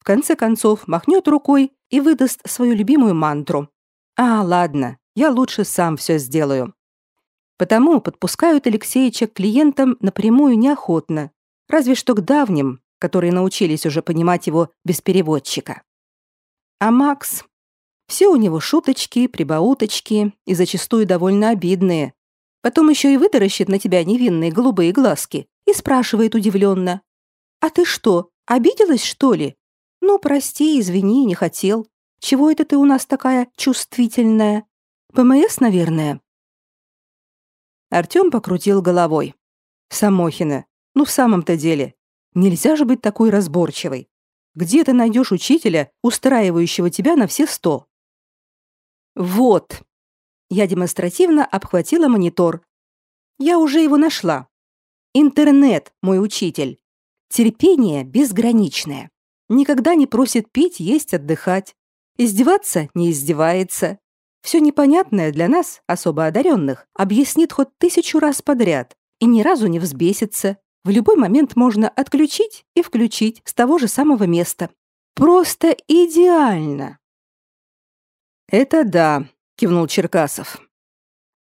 В конце концов, махнет рукой и выдаст свою любимую мантру. А, ладно, я лучше сам все сделаю. Потому подпускают Алексеича к клиентам напрямую неохотно, разве что к давним, которые научились уже понимать его без переводчика. А Макс? Все у него шуточки, прибауточки и зачастую довольно обидные. Потом еще и вытаращит на тебя невинные голубые глазки и спрашивает удивленно. «А ты что, обиделась, что ли? Ну, прости, извини, не хотел. Чего это ты у нас такая чувствительная? ПМС, наверное?» Артём покрутил головой. «Самохина, ну в самом-то деле, нельзя же быть такой разборчивой. Где ты найдешь учителя, устраивающего тебя на все сто?» «Вот!» Я демонстративно обхватила монитор. «Я уже его нашла. Интернет, мой учитель. Терпение безграничное. Никогда не просит пить, есть, отдыхать. Издеваться не издевается. Все непонятное для нас, особо одаренных, объяснит хоть тысячу раз подряд и ни разу не взбесится. В любой момент можно отключить и включить с того же самого места. Просто идеально. Это да, кивнул Черкасов.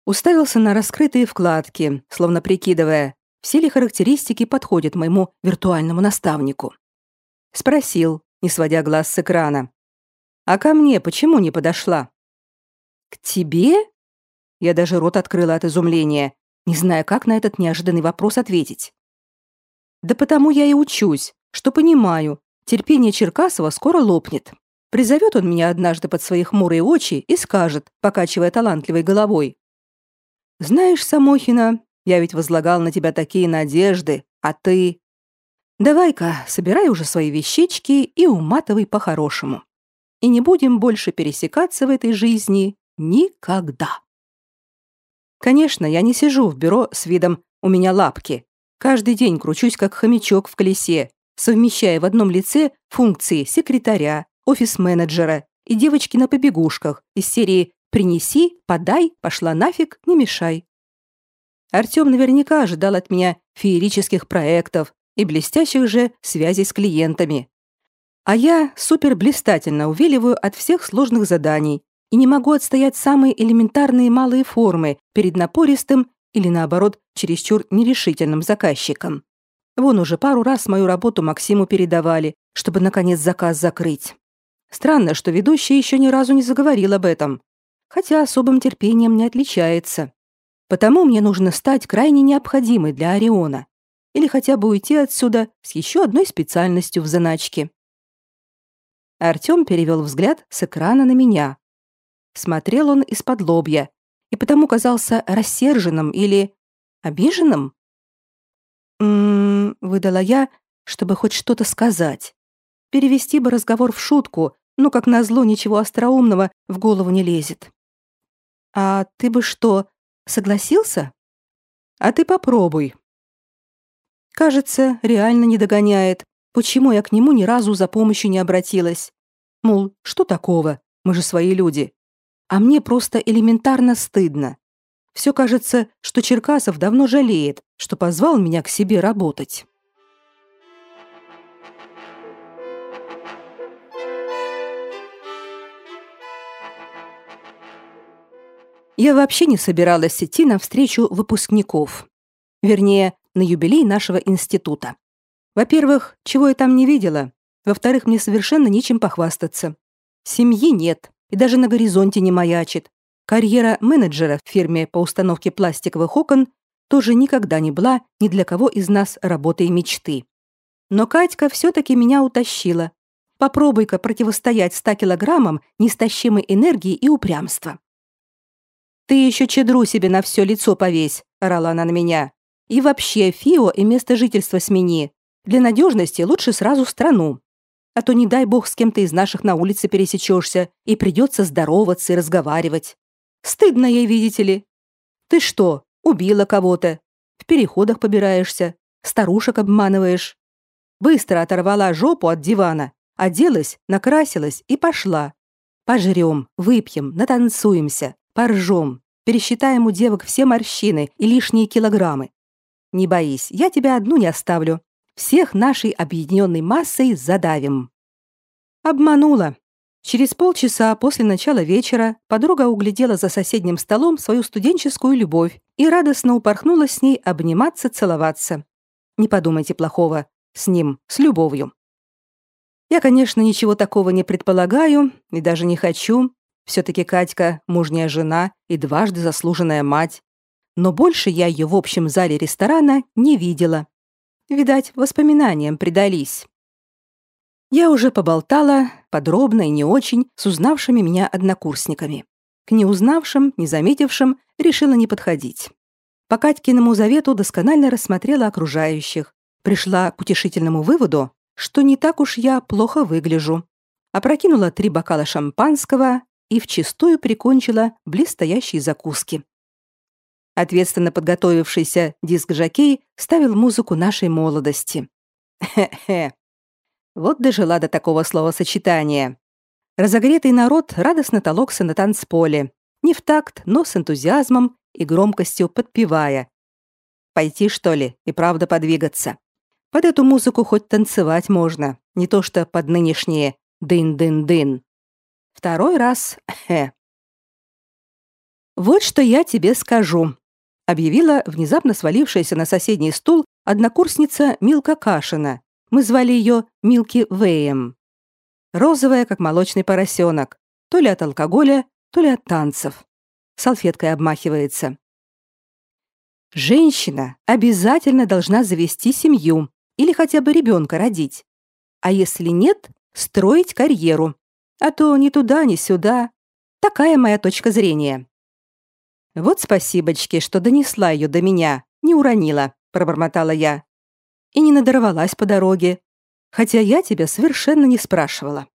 Уставился на раскрытые вкладки, словно прикидывая, все ли характеристики подходят моему виртуальному наставнику. Спросил, не сводя глаз с экрана. «А ко мне почему не подошла?» «К тебе?» Я даже рот открыла от изумления, не зная, как на этот неожиданный вопрос ответить. «Да потому я и учусь, что понимаю, терпение Черкасова скоро лопнет. Призовет он меня однажды под свои хмурые очи и скажет, покачивая талантливой головой. «Знаешь, Самохина, я ведь возлагал на тебя такие надежды, а ты...» «Давай-ка, собирай уже свои вещички и уматывай по-хорошему. И не будем больше пересекаться в этой жизни Никогда. Конечно, я не сижу в бюро с видом «у меня лапки». Каждый день кручусь, как хомячок в колесе, совмещая в одном лице функции секретаря, офис-менеджера и девочки на побегушках из серии «Принеси, подай, пошла нафиг, не мешай». Артём наверняка ожидал от меня феерических проектов и блестящих же связей с клиентами. А я суперблистательно увиливаю от всех сложных заданий и не могу отстоять самые элементарные малые формы перед напористым или, наоборот, чересчур нерешительным заказчиком. Вон уже пару раз мою работу Максиму передавали, чтобы, наконец, заказ закрыть. Странно, что ведущий еще ни разу не заговорил об этом, хотя особым терпением не отличается. Потому мне нужно стать крайне необходимой для Ориона или хотя бы уйти отсюда с еще одной специальностью в заначке. Артём перевел взгляд с экрана на меня, Смотрел он из-под лобья и потому казался рассерженным или обиженным. «М-м-м», выдала я, чтобы хоть что-то сказать. Перевести бы разговор в шутку, но, как назло, ничего остроумного в голову не лезет. «А ты бы что, согласился?» «А ты попробуй». Кажется, реально не догоняет, почему я к нему ни разу за помощью не обратилась. Мол, что такого? Мы же свои люди а мне просто элементарно стыдно. Все кажется, что Черкасов давно жалеет, что позвал меня к себе работать. Я вообще не собиралась идти на встречу выпускников. Вернее, на юбилей нашего института. Во-первых, чего я там не видела. Во-вторых, мне совершенно нечем похвастаться. Семьи нет и даже на горизонте не маячит. Карьера менеджера в фирме по установке пластиковых окон тоже никогда не была ни для кого из нас работой мечты. Но Катька все-таки меня утащила. Попробуй-ка противостоять 100 килограммам неистощимой энергии и упрямства. «Ты еще чедру себе на все лицо повесь», — орала она на меня. «И вообще, ФИО и место жительства смени. Для надежности лучше сразу страну. А то, не дай бог, с кем-то из наших на улице пересечешься, и придется здороваться и разговаривать. Стыдно ей, видите ли. Ты что, убила кого-то? В переходах побираешься, старушек обманываешь. Быстро оторвала жопу от дивана, оделась, накрасилась и пошла. Пожрем, выпьем, натанцуемся, поржем, пересчитаем у девок все морщины и лишние килограммы. Не боись, я тебя одну не оставлю. Всех нашей объединенной массой задавим. Обманула. Через полчаса после начала вечера подруга углядела за соседним столом свою студенческую любовь и радостно упорхнула с ней обниматься, целоваться. Не подумайте плохого. С ним, с любовью. Я, конечно, ничего такого не предполагаю и даже не хочу. Все-таки Катька – мужняя жена и дважды заслуженная мать. Но больше я ее в общем зале ресторана не видела. Видать, воспоминаниям предались. Я уже поболтала, подробно и не очень, с узнавшими меня однокурсниками. К неузнавшим, не заметившим, решила не подходить. По Катькиному завету досконально рассмотрела окружающих, пришла к утешительному выводу, что не так уж я плохо выгляжу. Опрокинула три бокала шампанского и вчистую прикончила близстоящие закуски. Ответственно подготовившийся диск-жокей ставил музыку нашей молодости. Хе-хе. Вот дожила до такого словосочетания. Разогретый народ радостно толокся на танцполе, не в такт, но с энтузиазмом и громкостью подпевая. Пойти, что ли, и правда подвигаться. Под эту музыку хоть танцевать можно, не то что под нынешние «дын-дын-дын». Второй раз «хе». «Вот что я тебе скажу», — объявила внезапно свалившаяся на соседний стул однокурсница Милка Кашина. Мы звали ее Милки Вэем. Розовая, как молочный поросенок, то ли от алкоголя, то ли от танцев. Салфеткой обмахивается. Женщина обязательно должна завести семью, или хотя бы ребенка родить. А если нет, строить карьеру. А то ни туда, ни сюда. Такая моя точка зрения. Вот спасибочки, что донесла ее до меня, не уронила, пробормотала я. И не надорвалась по дороге, хотя я тебя совершенно не спрашивала.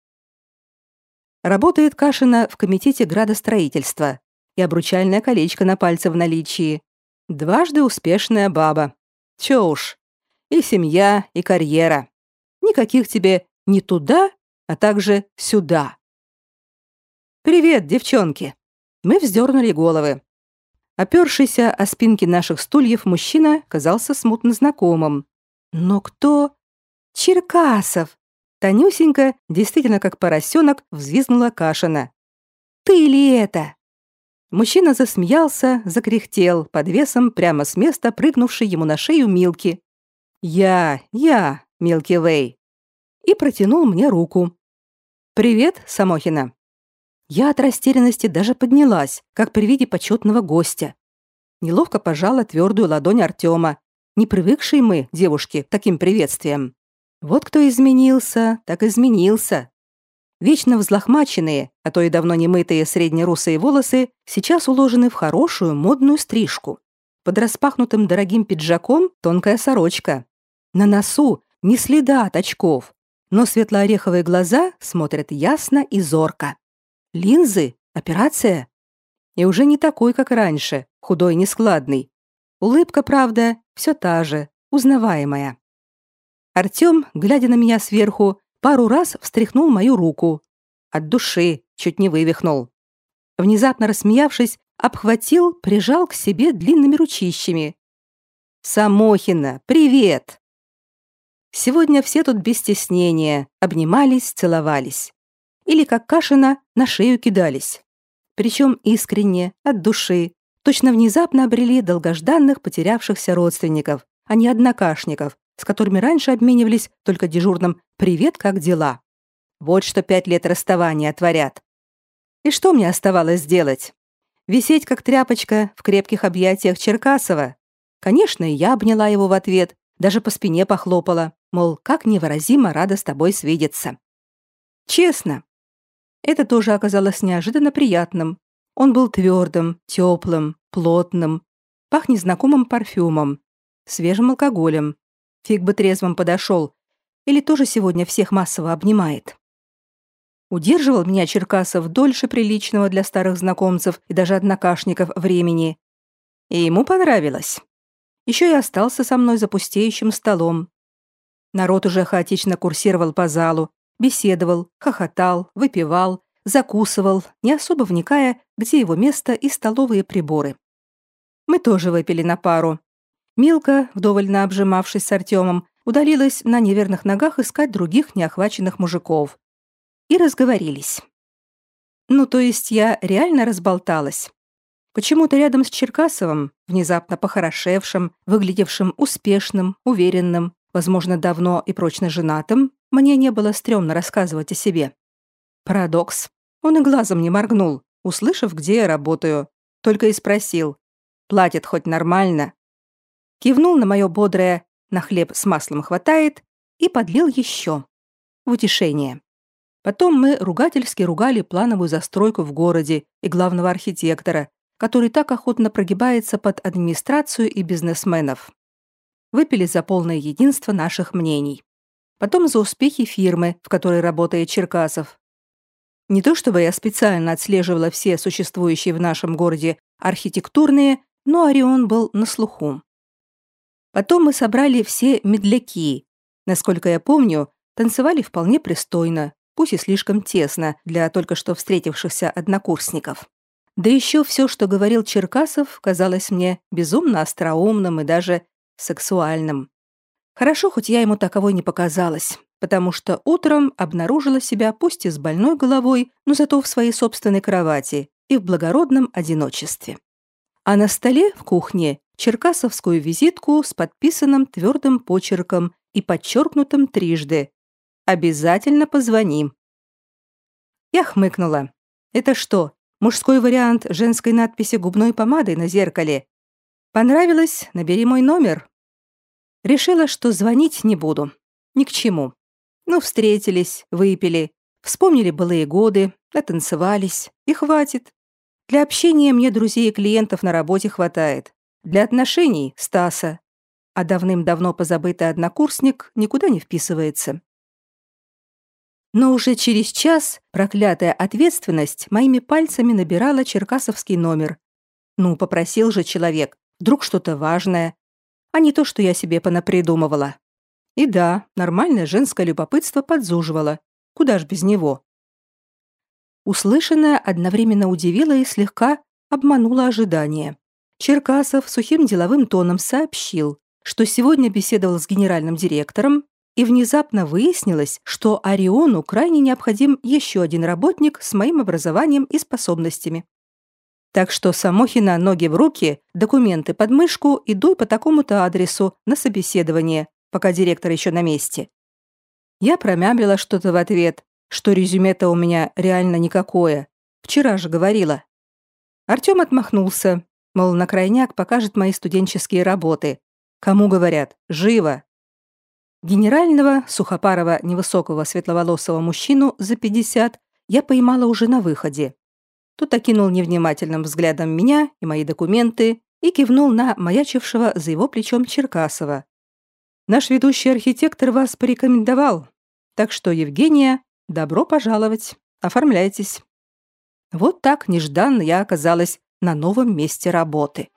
Работает Кашина в комитете градостроительства и обручальное колечко на пальце в наличии. Дважды успешная баба. Чё уж, и семья, и карьера. Никаких тебе не туда, а также сюда. «Привет, девчонки!» Мы вздернули головы. Опершийся о спинки наших стульев мужчина казался смутно знакомым. Но кто? Черкасов! Танюсенька, действительно как поросенок, взвизгнула Кашина. «Ты ли это?» Мужчина засмеялся, закряхтел под весом прямо с места прыгнувшей ему на шею Милки «Я, я, Милки Вэй!» и протянул мне руку. «Привет, Самохина!» Я от растерянности даже поднялась, как при виде почетного гостя. Неловко пожала твердую ладонь Артема, не привыкшие мы, девушки, таким приветствием. Вот кто изменился, так изменился. Вечно взлохмаченные, а то и давно не мытые среднерусые волосы сейчас уложены в хорошую модную стрижку. Под распахнутым дорогим пиджаком тонкая сорочка. На носу ни следа от очков, но светлоореховые глаза смотрят ясно и зорко. Линзы? Операция? И уже не такой, как раньше, худой и нескладный. Улыбка, правда, все та же, узнаваемая. Артём, глядя на меня сверху, пару раз встряхнул мою руку. От души, чуть не вывихнул. Внезапно рассмеявшись, обхватил, прижал к себе длинными ручищами. «Самохина, привет!» Сегодня все тут без стеснения, обнимались, целовались. Или, как Кашина, на шею кидались. Причем искренне, от души, точно внезапно обрели долгожданных потерявшихся родственников, а не однокашников, с которыми раньше обменивались только дежурным «Привет, как дела?». Вот что пять лет расставания творят. И что мне оставалось делать? Висеть, как тряпочка, в крепких объятиях Черкасова? Конечно, я обняла его в ответ, даже по спине похлопала мол, как невыразимо рада с тобой свидеться. Честно. Это тоже оказалось неожиданно приятным. Он был твердым, теплым, плотным, пах незнакомым парфюмом, свежим алкоголем. Фиг бы трезвым подошел. Или тоже сегодня всех массово обнимает. Удерживал меня Черкасов дольше приличного для старых знакомцев и даже однокашников времени. И ему понравилось. Еще и остался со мной за пустеющим столом. Народ уже хаотично курсировал по залу, беседовал, хохотал, выпивал, закусывал, не особо вникая, где его место и столовые приборы. Мы тоже выпили на пару. Милка, вдоволь обжимавшись с Артемом, удалилась на неверных ногах искать других неохваченных мужиков, и разговорились. Ну, то есть я реально разболталась. Почему-то рядом с Черкасовым, внезапно похорошевшим, выглядевшим успешным, уверенным, возможно, давно и прочно женатым, мне не было стрёмно рассказывать о себе. Парадокс. Он и глазом не моргнул, услышав, где я работаю. Только и спросил, платят хоть нормально? Кивнул на мое бодрое «на хлеб с маслом хватает» и подлил еще. В утешение. Потом мы ругательски ругали плановую застройку в городе и главного архитектора, который так охотно прогибается под администрацию и бизнесменов. Выпили за полное единство наших мнений. Потом за успехи фирмы, в которой работает Черкасов. Не то чтобы я специально отслеживала все существующие в нашем городе архитектурные, но Орион был на слуху. Потом мы собрали все медляки. Насколько я помню, танцевали вполне пристойно, пусть и слишком тесно для только что встретившихся однокурсников. Да еще все, что говорил Черкасов, казалось мне безумно остроумным и даже сексуальным. Хорошо, хоть я ему таковой не показалась, потому что утром обнаружила себя пусть и с больной головой, но зато в своей собственной кровати и в благородном одиночестве. А на столе в кухне черкасовскую визитку с подписанным твердым почерком и подчеркнутым трижды Обязательно позвоним». Я хмыкнула. «Это что, мужской вариант женской надписи губной помадой на зеркале? Понравилось? Набери мой номер». Решила, что звонить не буду. Ни к чему. Ну, встретились, выпили, вспомнили былые годы, натанцевались, и хватит. Для общения мне друзей и клиентов на работе хватает. Для отношений — Стаса. А давным-давно позабытый однокурсник никуда не вписывается. Но уже через час проклятая ответственность моими пальцами набирала черкасовский номер. Ну, попросил же человек, вдруг что-то важное, а не то, что я себе понапридумывала. И да, нормальное женское любопытство подзуживало. Куда ж без него? Услышанное одновременно удивило и слегка обмануло ожидания. Черкасов сухим деловым тоном сообщил, что сегодня беседовал с генеральным директором и внезапно выяснилось, что Ориону крайне необходим еще один работник с моим образованием и способностями. Так что Самохина ноги в руки, документы под мышку и дуй по такому-то адресу на собеседование, пока директор еще на месте. Я промямлила что-то в ответ, что резюме-то у меня реально никакое. Вчера же говорила. Артём отмахнулся, мол, на крайняк покажет мои студенческие работы. Кому говорят? Живо. Генерального, сухопарого, невысокого, светловолосого мужчину за 50 я поймала уже на выходе. Тут окинул невнимательным взглядом меня и мои документы и кивнул на маячившего за его плечом Черкасова. «Наш ведущий архитектор вас порекомендовал, так что, Евгения, добро пожаловать, оформляйтесь». Вот так нежданно я оказалась на новом месте работы.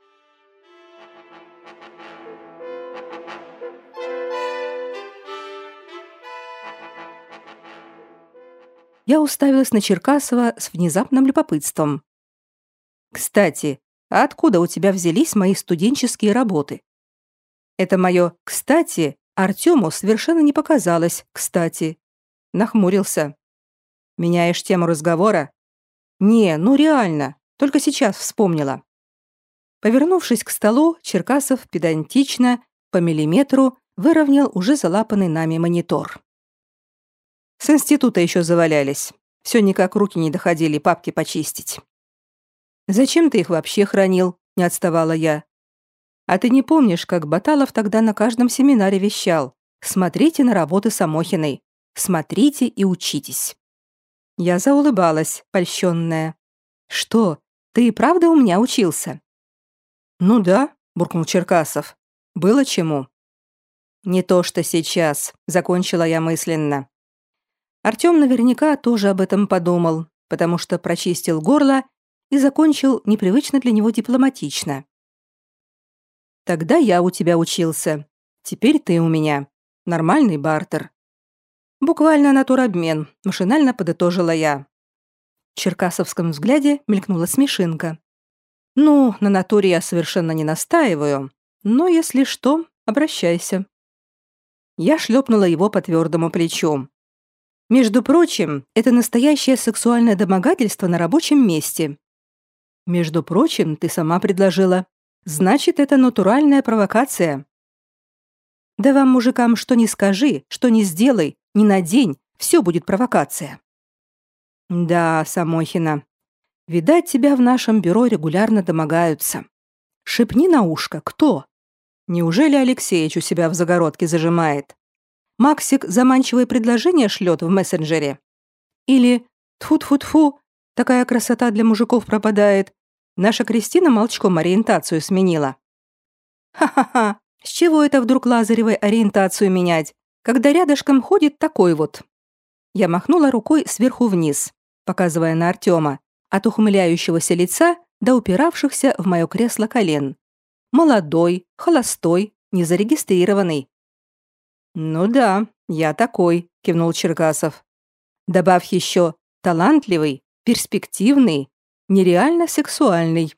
Я уставилась на Черкасова с внезапным любопытством. «Кстати, а откуда у тебя взялись мои студенческие работы?» Это мое «кстати» Артему совершенно не показалось «кстати». Нахмурился. «Меняешь тему разговора?» «Не, ну реально, только сейчас вспомнила». Повернувшись к столу, Черкасов педантично, по миллиметру, выровнял уже залапанный нами монитор. С института еще завалялись. Все никак руки не доходили папки почистить. «Зачем ты их вообще хранил?» — не отставала я. «А ты не помнишь, как Баталов тогда на каждом семинаре вещал? Смотрите на работы Самохиной. Смотрите и учитесь». Я заулыбалась, польщенная. «Что, Ты и правда у меня учился?» «Ну да», — буркнул Черкасов. «Было чему». «Не то, что сейчас», — закончила я мысленно. Артём наверняка тоже об этом подумал, потому что прочистил горло и закончил непривычно для него дипломатично. «Тогда я у тебя учился. Теперь ты у меня. Нормальный бартер». «Буквально натуробмен», — машинально подытожила я. В черкасовском взгляде мелькнула смешинка. «Ну, на натуре я совершенно не настаиваю, но если что, обращайся». Я шлепнула его по твердому плечу. Между прочим, это настоящее сексуальное домогательство на рабочем месте. Между прочим, ты сама предложила. Значит, это натуральная провокация. Да вам, мужикам, что ни скажи, что ни сделай, ни на день, все будет провокация. Да, Самохина. Видать, тебя в нашем бюро регулярно домогаются. Шепни на ушко, кто? Неужели Алексеич у себя в загородке зажимает? Максик заманчивое предложение шлет в мессенджере? Или тфу-тфу-тфу, такая красота для мужиков пропадает. Наша Кристина молчком ориентацию сменила. Ха-ха-ха, с чего это вдруг Лазаревой ориентацию менять, когда рядышком ходит такой вот? Я махнула рукой сверху вниз, показывая на Артема, от ухмыляющегося лица до упиравшихся в мое кресло колен. Молодой, холостой, незарегистрированный. «Ну да, я такой», — кивнул Черкасов. «Добавь еще талантливый, перспективный, нереально сексуальный».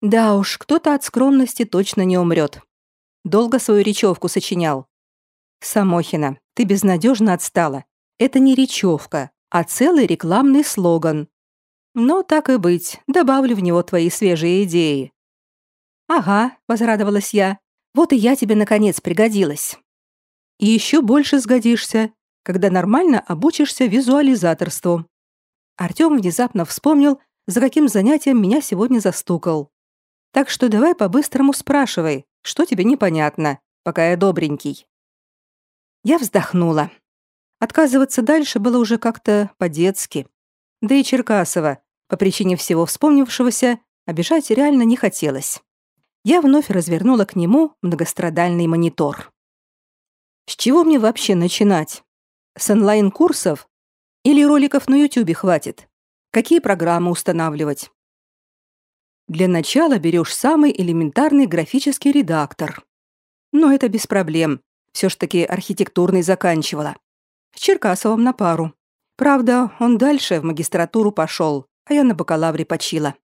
Да уж, кто-то от скромности точно не умрет. Долго свою речевку сочинял. Самохина, ты безнадежно отстала. Это не речевка, а целый рекламный слоган. Но так и быть, добавлю в него твои свежие идеи. «Ага», — возрадовалась я, — «вот и я тебе, наконец, пригодилась». «И еще больше сгодишься, когда нормально обучишься визуализаторству». Артём внезапно вспомнил, за каким занятием меня сегодня застукал. Так что давай по-быстрому спрашивай, что тебе непонятно, пока я добренький. Я вздохнула. Отказываться дальше было уже как-то по-детски. Да и Черкасова, по причине всего вспомнившегося, обижать реально не хотелось я вновь развернула к нему многострадальный монитор. С чего мне вообще начинать? С онлайн-курсов? Или роликов на YouTube хватит? Какие программы устанавливать? Для начала берешь самый элементарный графический редактор. Но это без проблем. Все ж таки архитектурный заканчивала. С Черкасовым на пару. Правда, он дальше в магистратуру пошел, а я на бакалавре почила.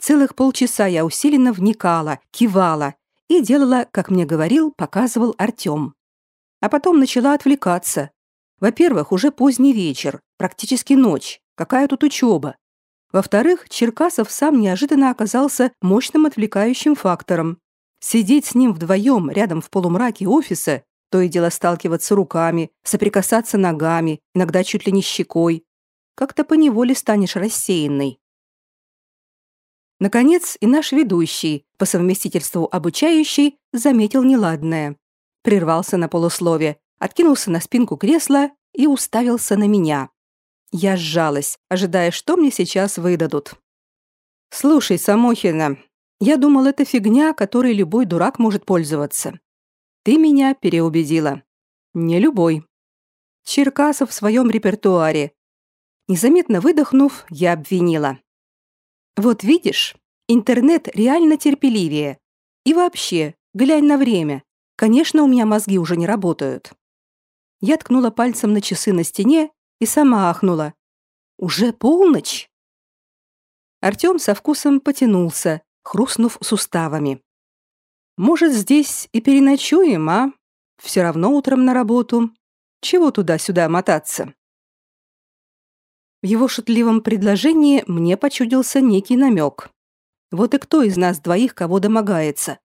Целых полчаса я усиленно вникала, кивала и делала, как мне говорил, показывал Артём. А потом начала отвлекаться. Во-первых, уже поздний вечер, практически ночь. Какая тут учеба? Во-вторых, Черкасов сам неожиданно оказался мощным отвлекающим фактором. Сидеть с ним вдвоем рядом в полумраке офиса, то и дело сталкиваться руками, соприкасаться ногами, иногда чуть ли не щекой. Как-то поневоле станешь рассеянной. Наконец, и наш ведущий, по совместительству обучающий, заметил неладное. Прервался на полуслове, откинулся на спинку кресла и уставился на меня. Я сжалась, ожидая, что мне сейчас выдадут. «Слушай, Самохина, я думал, это фигня, которой любой дурак может пользоваться. Ты меня переубедила. Не любой. Черкасов в своем репертуаре. Незаметно выдохнув, я обвинила. Вот видишь, интернет реально терпеливее. И вообще, глянь на время. Конечно, у меня мозги уже не работают. Я ткнула пальцем на часы на стене и сама ахнула. Уже полночь? Артём со вкусом потянулся, хрустнув суставами. Может, здесь и переночуем, а? Все равно утром на работу. Чего туда-сюда мотаться? В его шутливом предложении мне почудился некий намек. Вот и кто из нас двоих кого домогается?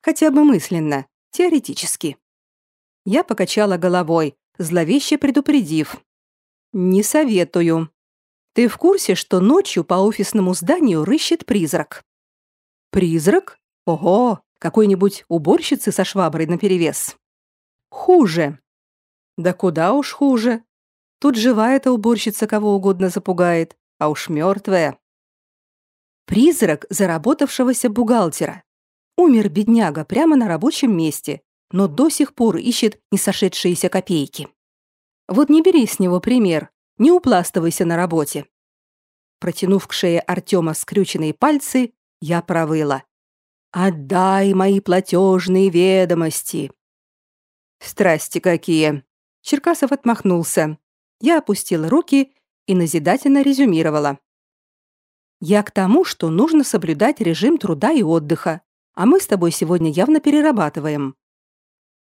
Хотя бы мысленно, теоретически. Я покачала головой, зловеще предупредив. «Не советую. Ты в курсе, что ночью по офисному зданию рыщет призрак?» «Призрак? Ого, какой-нибудь уборщицы со шваброй наперевес». «Хуже». «Да куда уж хуже. Тут живая эта уборщица кого угодно запугает, а уж мертвая. Призрак заработавшегося бухгалтера. Умер бедняга прямо на рабочем месте, но до сих пор ищет не сошедшиеся копейки. Вот не бери с него пример, не упластывайся на работе. Протянув к шее Артема скрюченные пальцы, я провыла. «Отдай мои платежные ведомости!» «Страсти какие!» Черкасов отмахнулся. Я опустила руки и назидательно резюмировала. «Я к тому, что нужно соблюдать режим труда и отдыха, а мы с тобой сегодня явно перерабатываем.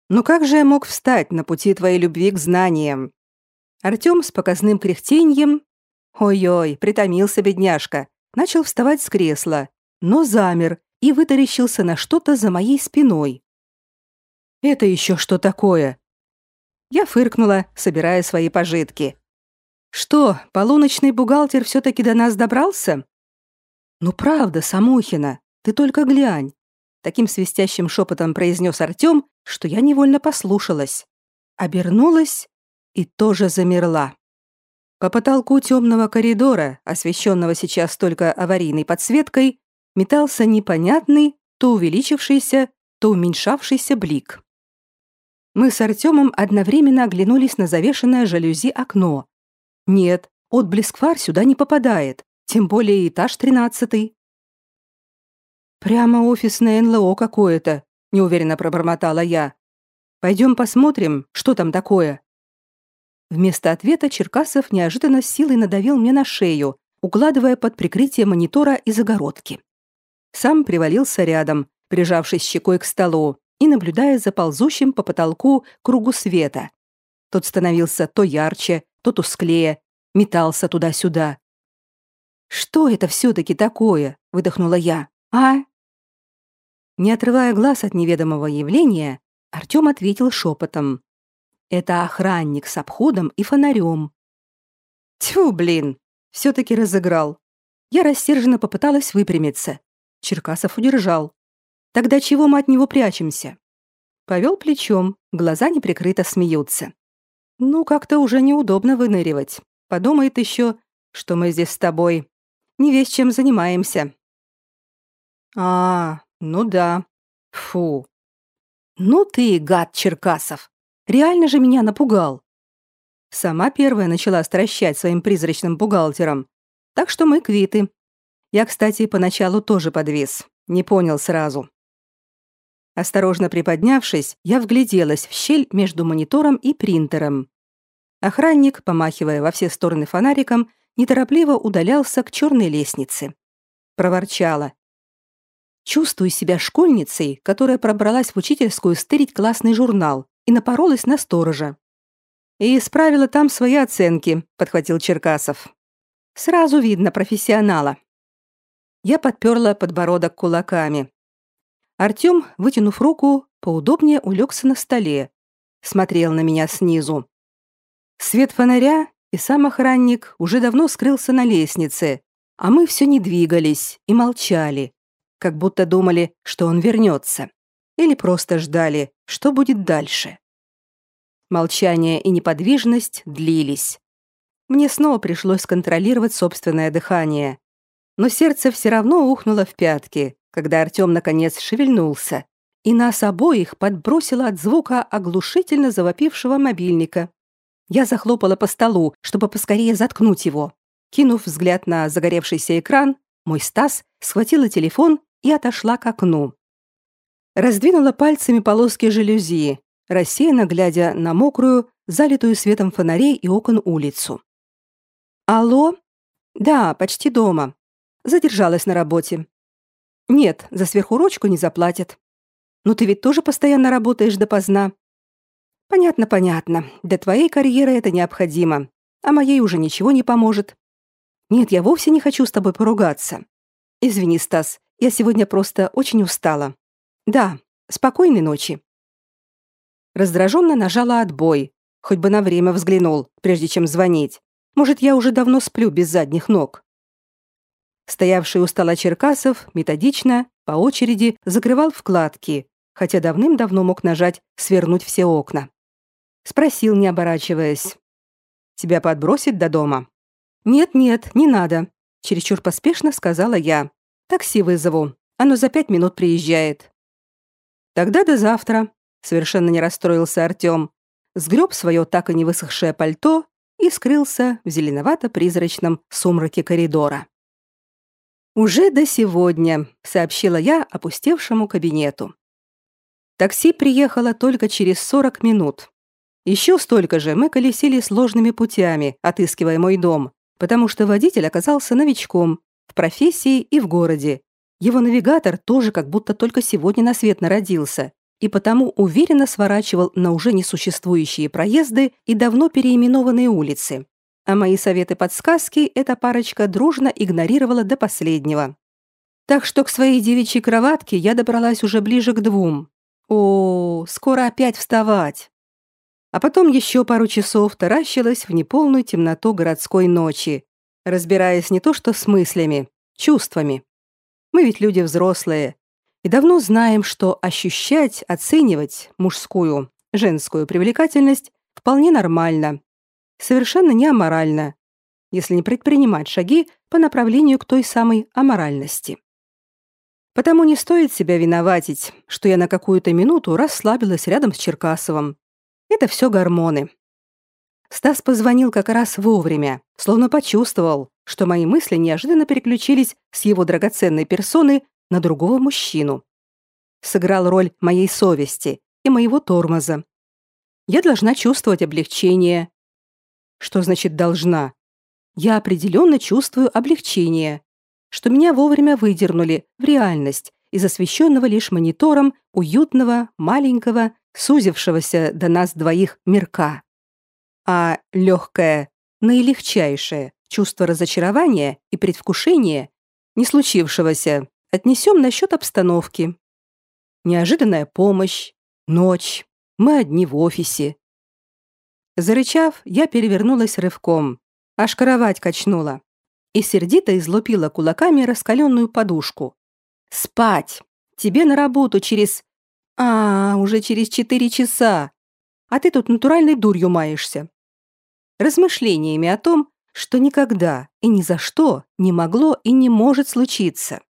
Но как же я мог встать на пути твоей любви к знаниям? Артём с показным кряхтеньем, ой-ой, притомился бедняжка, начал вставать с кресла, но замер и вытаращился на что-то за моей спиной. Это еще что такое? Я фыркнула, собирая свои пожитки. Что, полуночный бухгалтер все таки до нас добрался? Ну правда, Самохина, ты только глянь таким свистящим шепотом произнес Артём, что я невольно послушалась. Обернулась и тоже замерла. По потолку темного коридора, освещенного сейчас только аварийной подсветкой, метался непонятный, то увеличившийся, то уменьшавшийся блик. Мы с Артемом одновременно оглянулись на завешенное жалюзи окно. Нет, отблеск фар сюда не попадает, тем более этаж тринадцатый. Прямо офисное НЛО какое-то, неуверенно пробормотала я. Пойдем посмотрим, что там такое. Вместо ответа Черкасов неожиданно силой надавил мне на шею, укладывая под прикрытие монитора и загородки. Сам привалился рядом, прижавшись щекой к столу и наблюдая за ползущим по потолку кругу света. Тот становился то ярче, то тусклее, метался туда-сюда. «Что это все-таки такое?» — выдохнула я. «А?» Не отрывая глаз от неведомого явления, Артём ответил шепотом. «Это охранник с обходом и фонарем». «Тьфу, блин!» Все-таки разыграл. Я рассерженно попыталась выпрямиться. Черкасов удержал. «Тогда чего мы от него прячемся?» Повел плечом, глаза неприкрыто смеются. «Ну, как-то уже неудобно выныривать. Подумает еще, что мы здесь с тобой. Не весь чем занимаемся». «А, ну да. Фу. Ну ты, гад Черкасов. Реально же меня напугал. Сама первая начала стращать своим призрачным бухгалтером. Так что мы квиты. Я, кстати, поначалу тоже подвис. Не понял сразу. Осторожно приподнявшись, я вгляделась в щель между монитором и принтером. Охранник, помахивая во все стороны фонариком, неторопливо удалялся к черной лестнице. Проворчала. Чувствую себя школьницей, которая пробралась в учительскую стырить классный журнал и напоролась на сторожа. И исправила там свои оценки, подхватил Черкасов. Сразу видно профессионала. Я подперла подбородок кулаками. Артём, вытянув руку, поудобнее улегся на столе, смотрел на меня снизу. Свет фонаря и сам охранник уже давно скрылся на лестнице, а мы все не двигались и молчали, как будто думали, что он вернется, или просто ждали, что будет дальше. Молчание и неподвижность длились. Мне снова пришлось контролировать собственное дыхание, но сердце все равно ухнуло в пятки, когда Артём наконец шевельнулся, и нас обоих подбросило от звука оглушительно завопившего мобильника. Я захлопала по столу, чтобы поскорее заткнуть его. Кинув взгляд на загоревшийся экран, мой Стас схватила телефон и отошла к окну. Раздвинула пальцами полоски жалюзи, рассеянно глядя на мокрую, залитую светом фонарей и окон улицу. «Алло? Да, почти дома. Задержалась на работе. Нет, за сверхурочку не заплатят. Но ты ведь тоже постоянно работаешь допоздна. Понятно, понятно. Для твоей карьеры это необходимо, а моей уже ничего не поможет. Нет, я вовсе не хочу с тобой поругаться. Извини, Стас, я сегодня просто очень устала. Да, спокойной ночи. Раздраженно нажала отбой, хоть бы на время взглянул, прежде чем звонить. Может, я уже давно сплю без задних ног. Стоявший у стола Черкасов методично, по очереди, закрывал вкладки, хотя давным-давно мог нажать «свернуть все окна». Спросил, не оборачиваясь. «Тебя подбросить до дома?» «Нет-нет, не надо», — чересчур поспешно сказала я Такси вызову. Оно за пять минут приезжает». «Тогда до завтра», — совершенно не расстроился Артём. Сгреб свое так и не высохшее пальто и скрылся в зеленовато-призрачном сумраке коридора. «Уже до сегодня», — сообщила я опустевшему кабинету. Такси приехало только через 40 минут. Еще столько же мы колесили сложными путями, отыскивая мой дом, потому что водитель оказался новичком в профессии и в городе. Его навигатор тоже как будто только сегодня на свет народился и потому уверенно сворачивал на уже несуществующие проезды и давно переименованные улицы. А мои советы-подсказки эта парочка дружно игнорировала до последнего. Так что к своей девичьей кроватке я добралась уже ближе к двум, о, скоро опять вставать. А потом еще пару часов таращилась в неполную темноту городской ночи, разбираясь не то что с мыслями, чувствами. Мы ведь люди взрослые и давно знаем, что ощущать, оценивать мужскую, женскую привлекательность вполне нормально, совершенно не аморально, если не предпринимать шаги по направлению к той самой аморальности. Потому не стоит себя виноватить, что я на какую-то минуту расслабилась рядом с Черкасовым. Это все гормоны. Стас позвонил как раз вовремя, словно почувствовал, что мои мысли неожиданно переключились с его драгоценной персоны на другого мужчину. Сыграл роль моей совести и моего тормоза. Я должна чувствовать облегчение. Что значит «должна»? Я определенно чувствую облегчение что меня вовремя выдернули в реальность из освещенного лишь монитором уютного, маленького, сузившегося до нас двоих мирка. А легкое, наилегчайшее чувство разочарования и предвкушения не случившегося отнесем на счет обстановки. Неожиданная помощь, ночь, мы одни в офисе. Зарычав, я перевернулась рывком, аж кровать качнула и сердито излупила кулаками раскаленную подушку. «Спать! Тебе на работу через... А, уже через четыре часа! А ты тут натуральной дурью маешься!» Размышлениями о том, что никогда и ни за что не могло и не может случиться.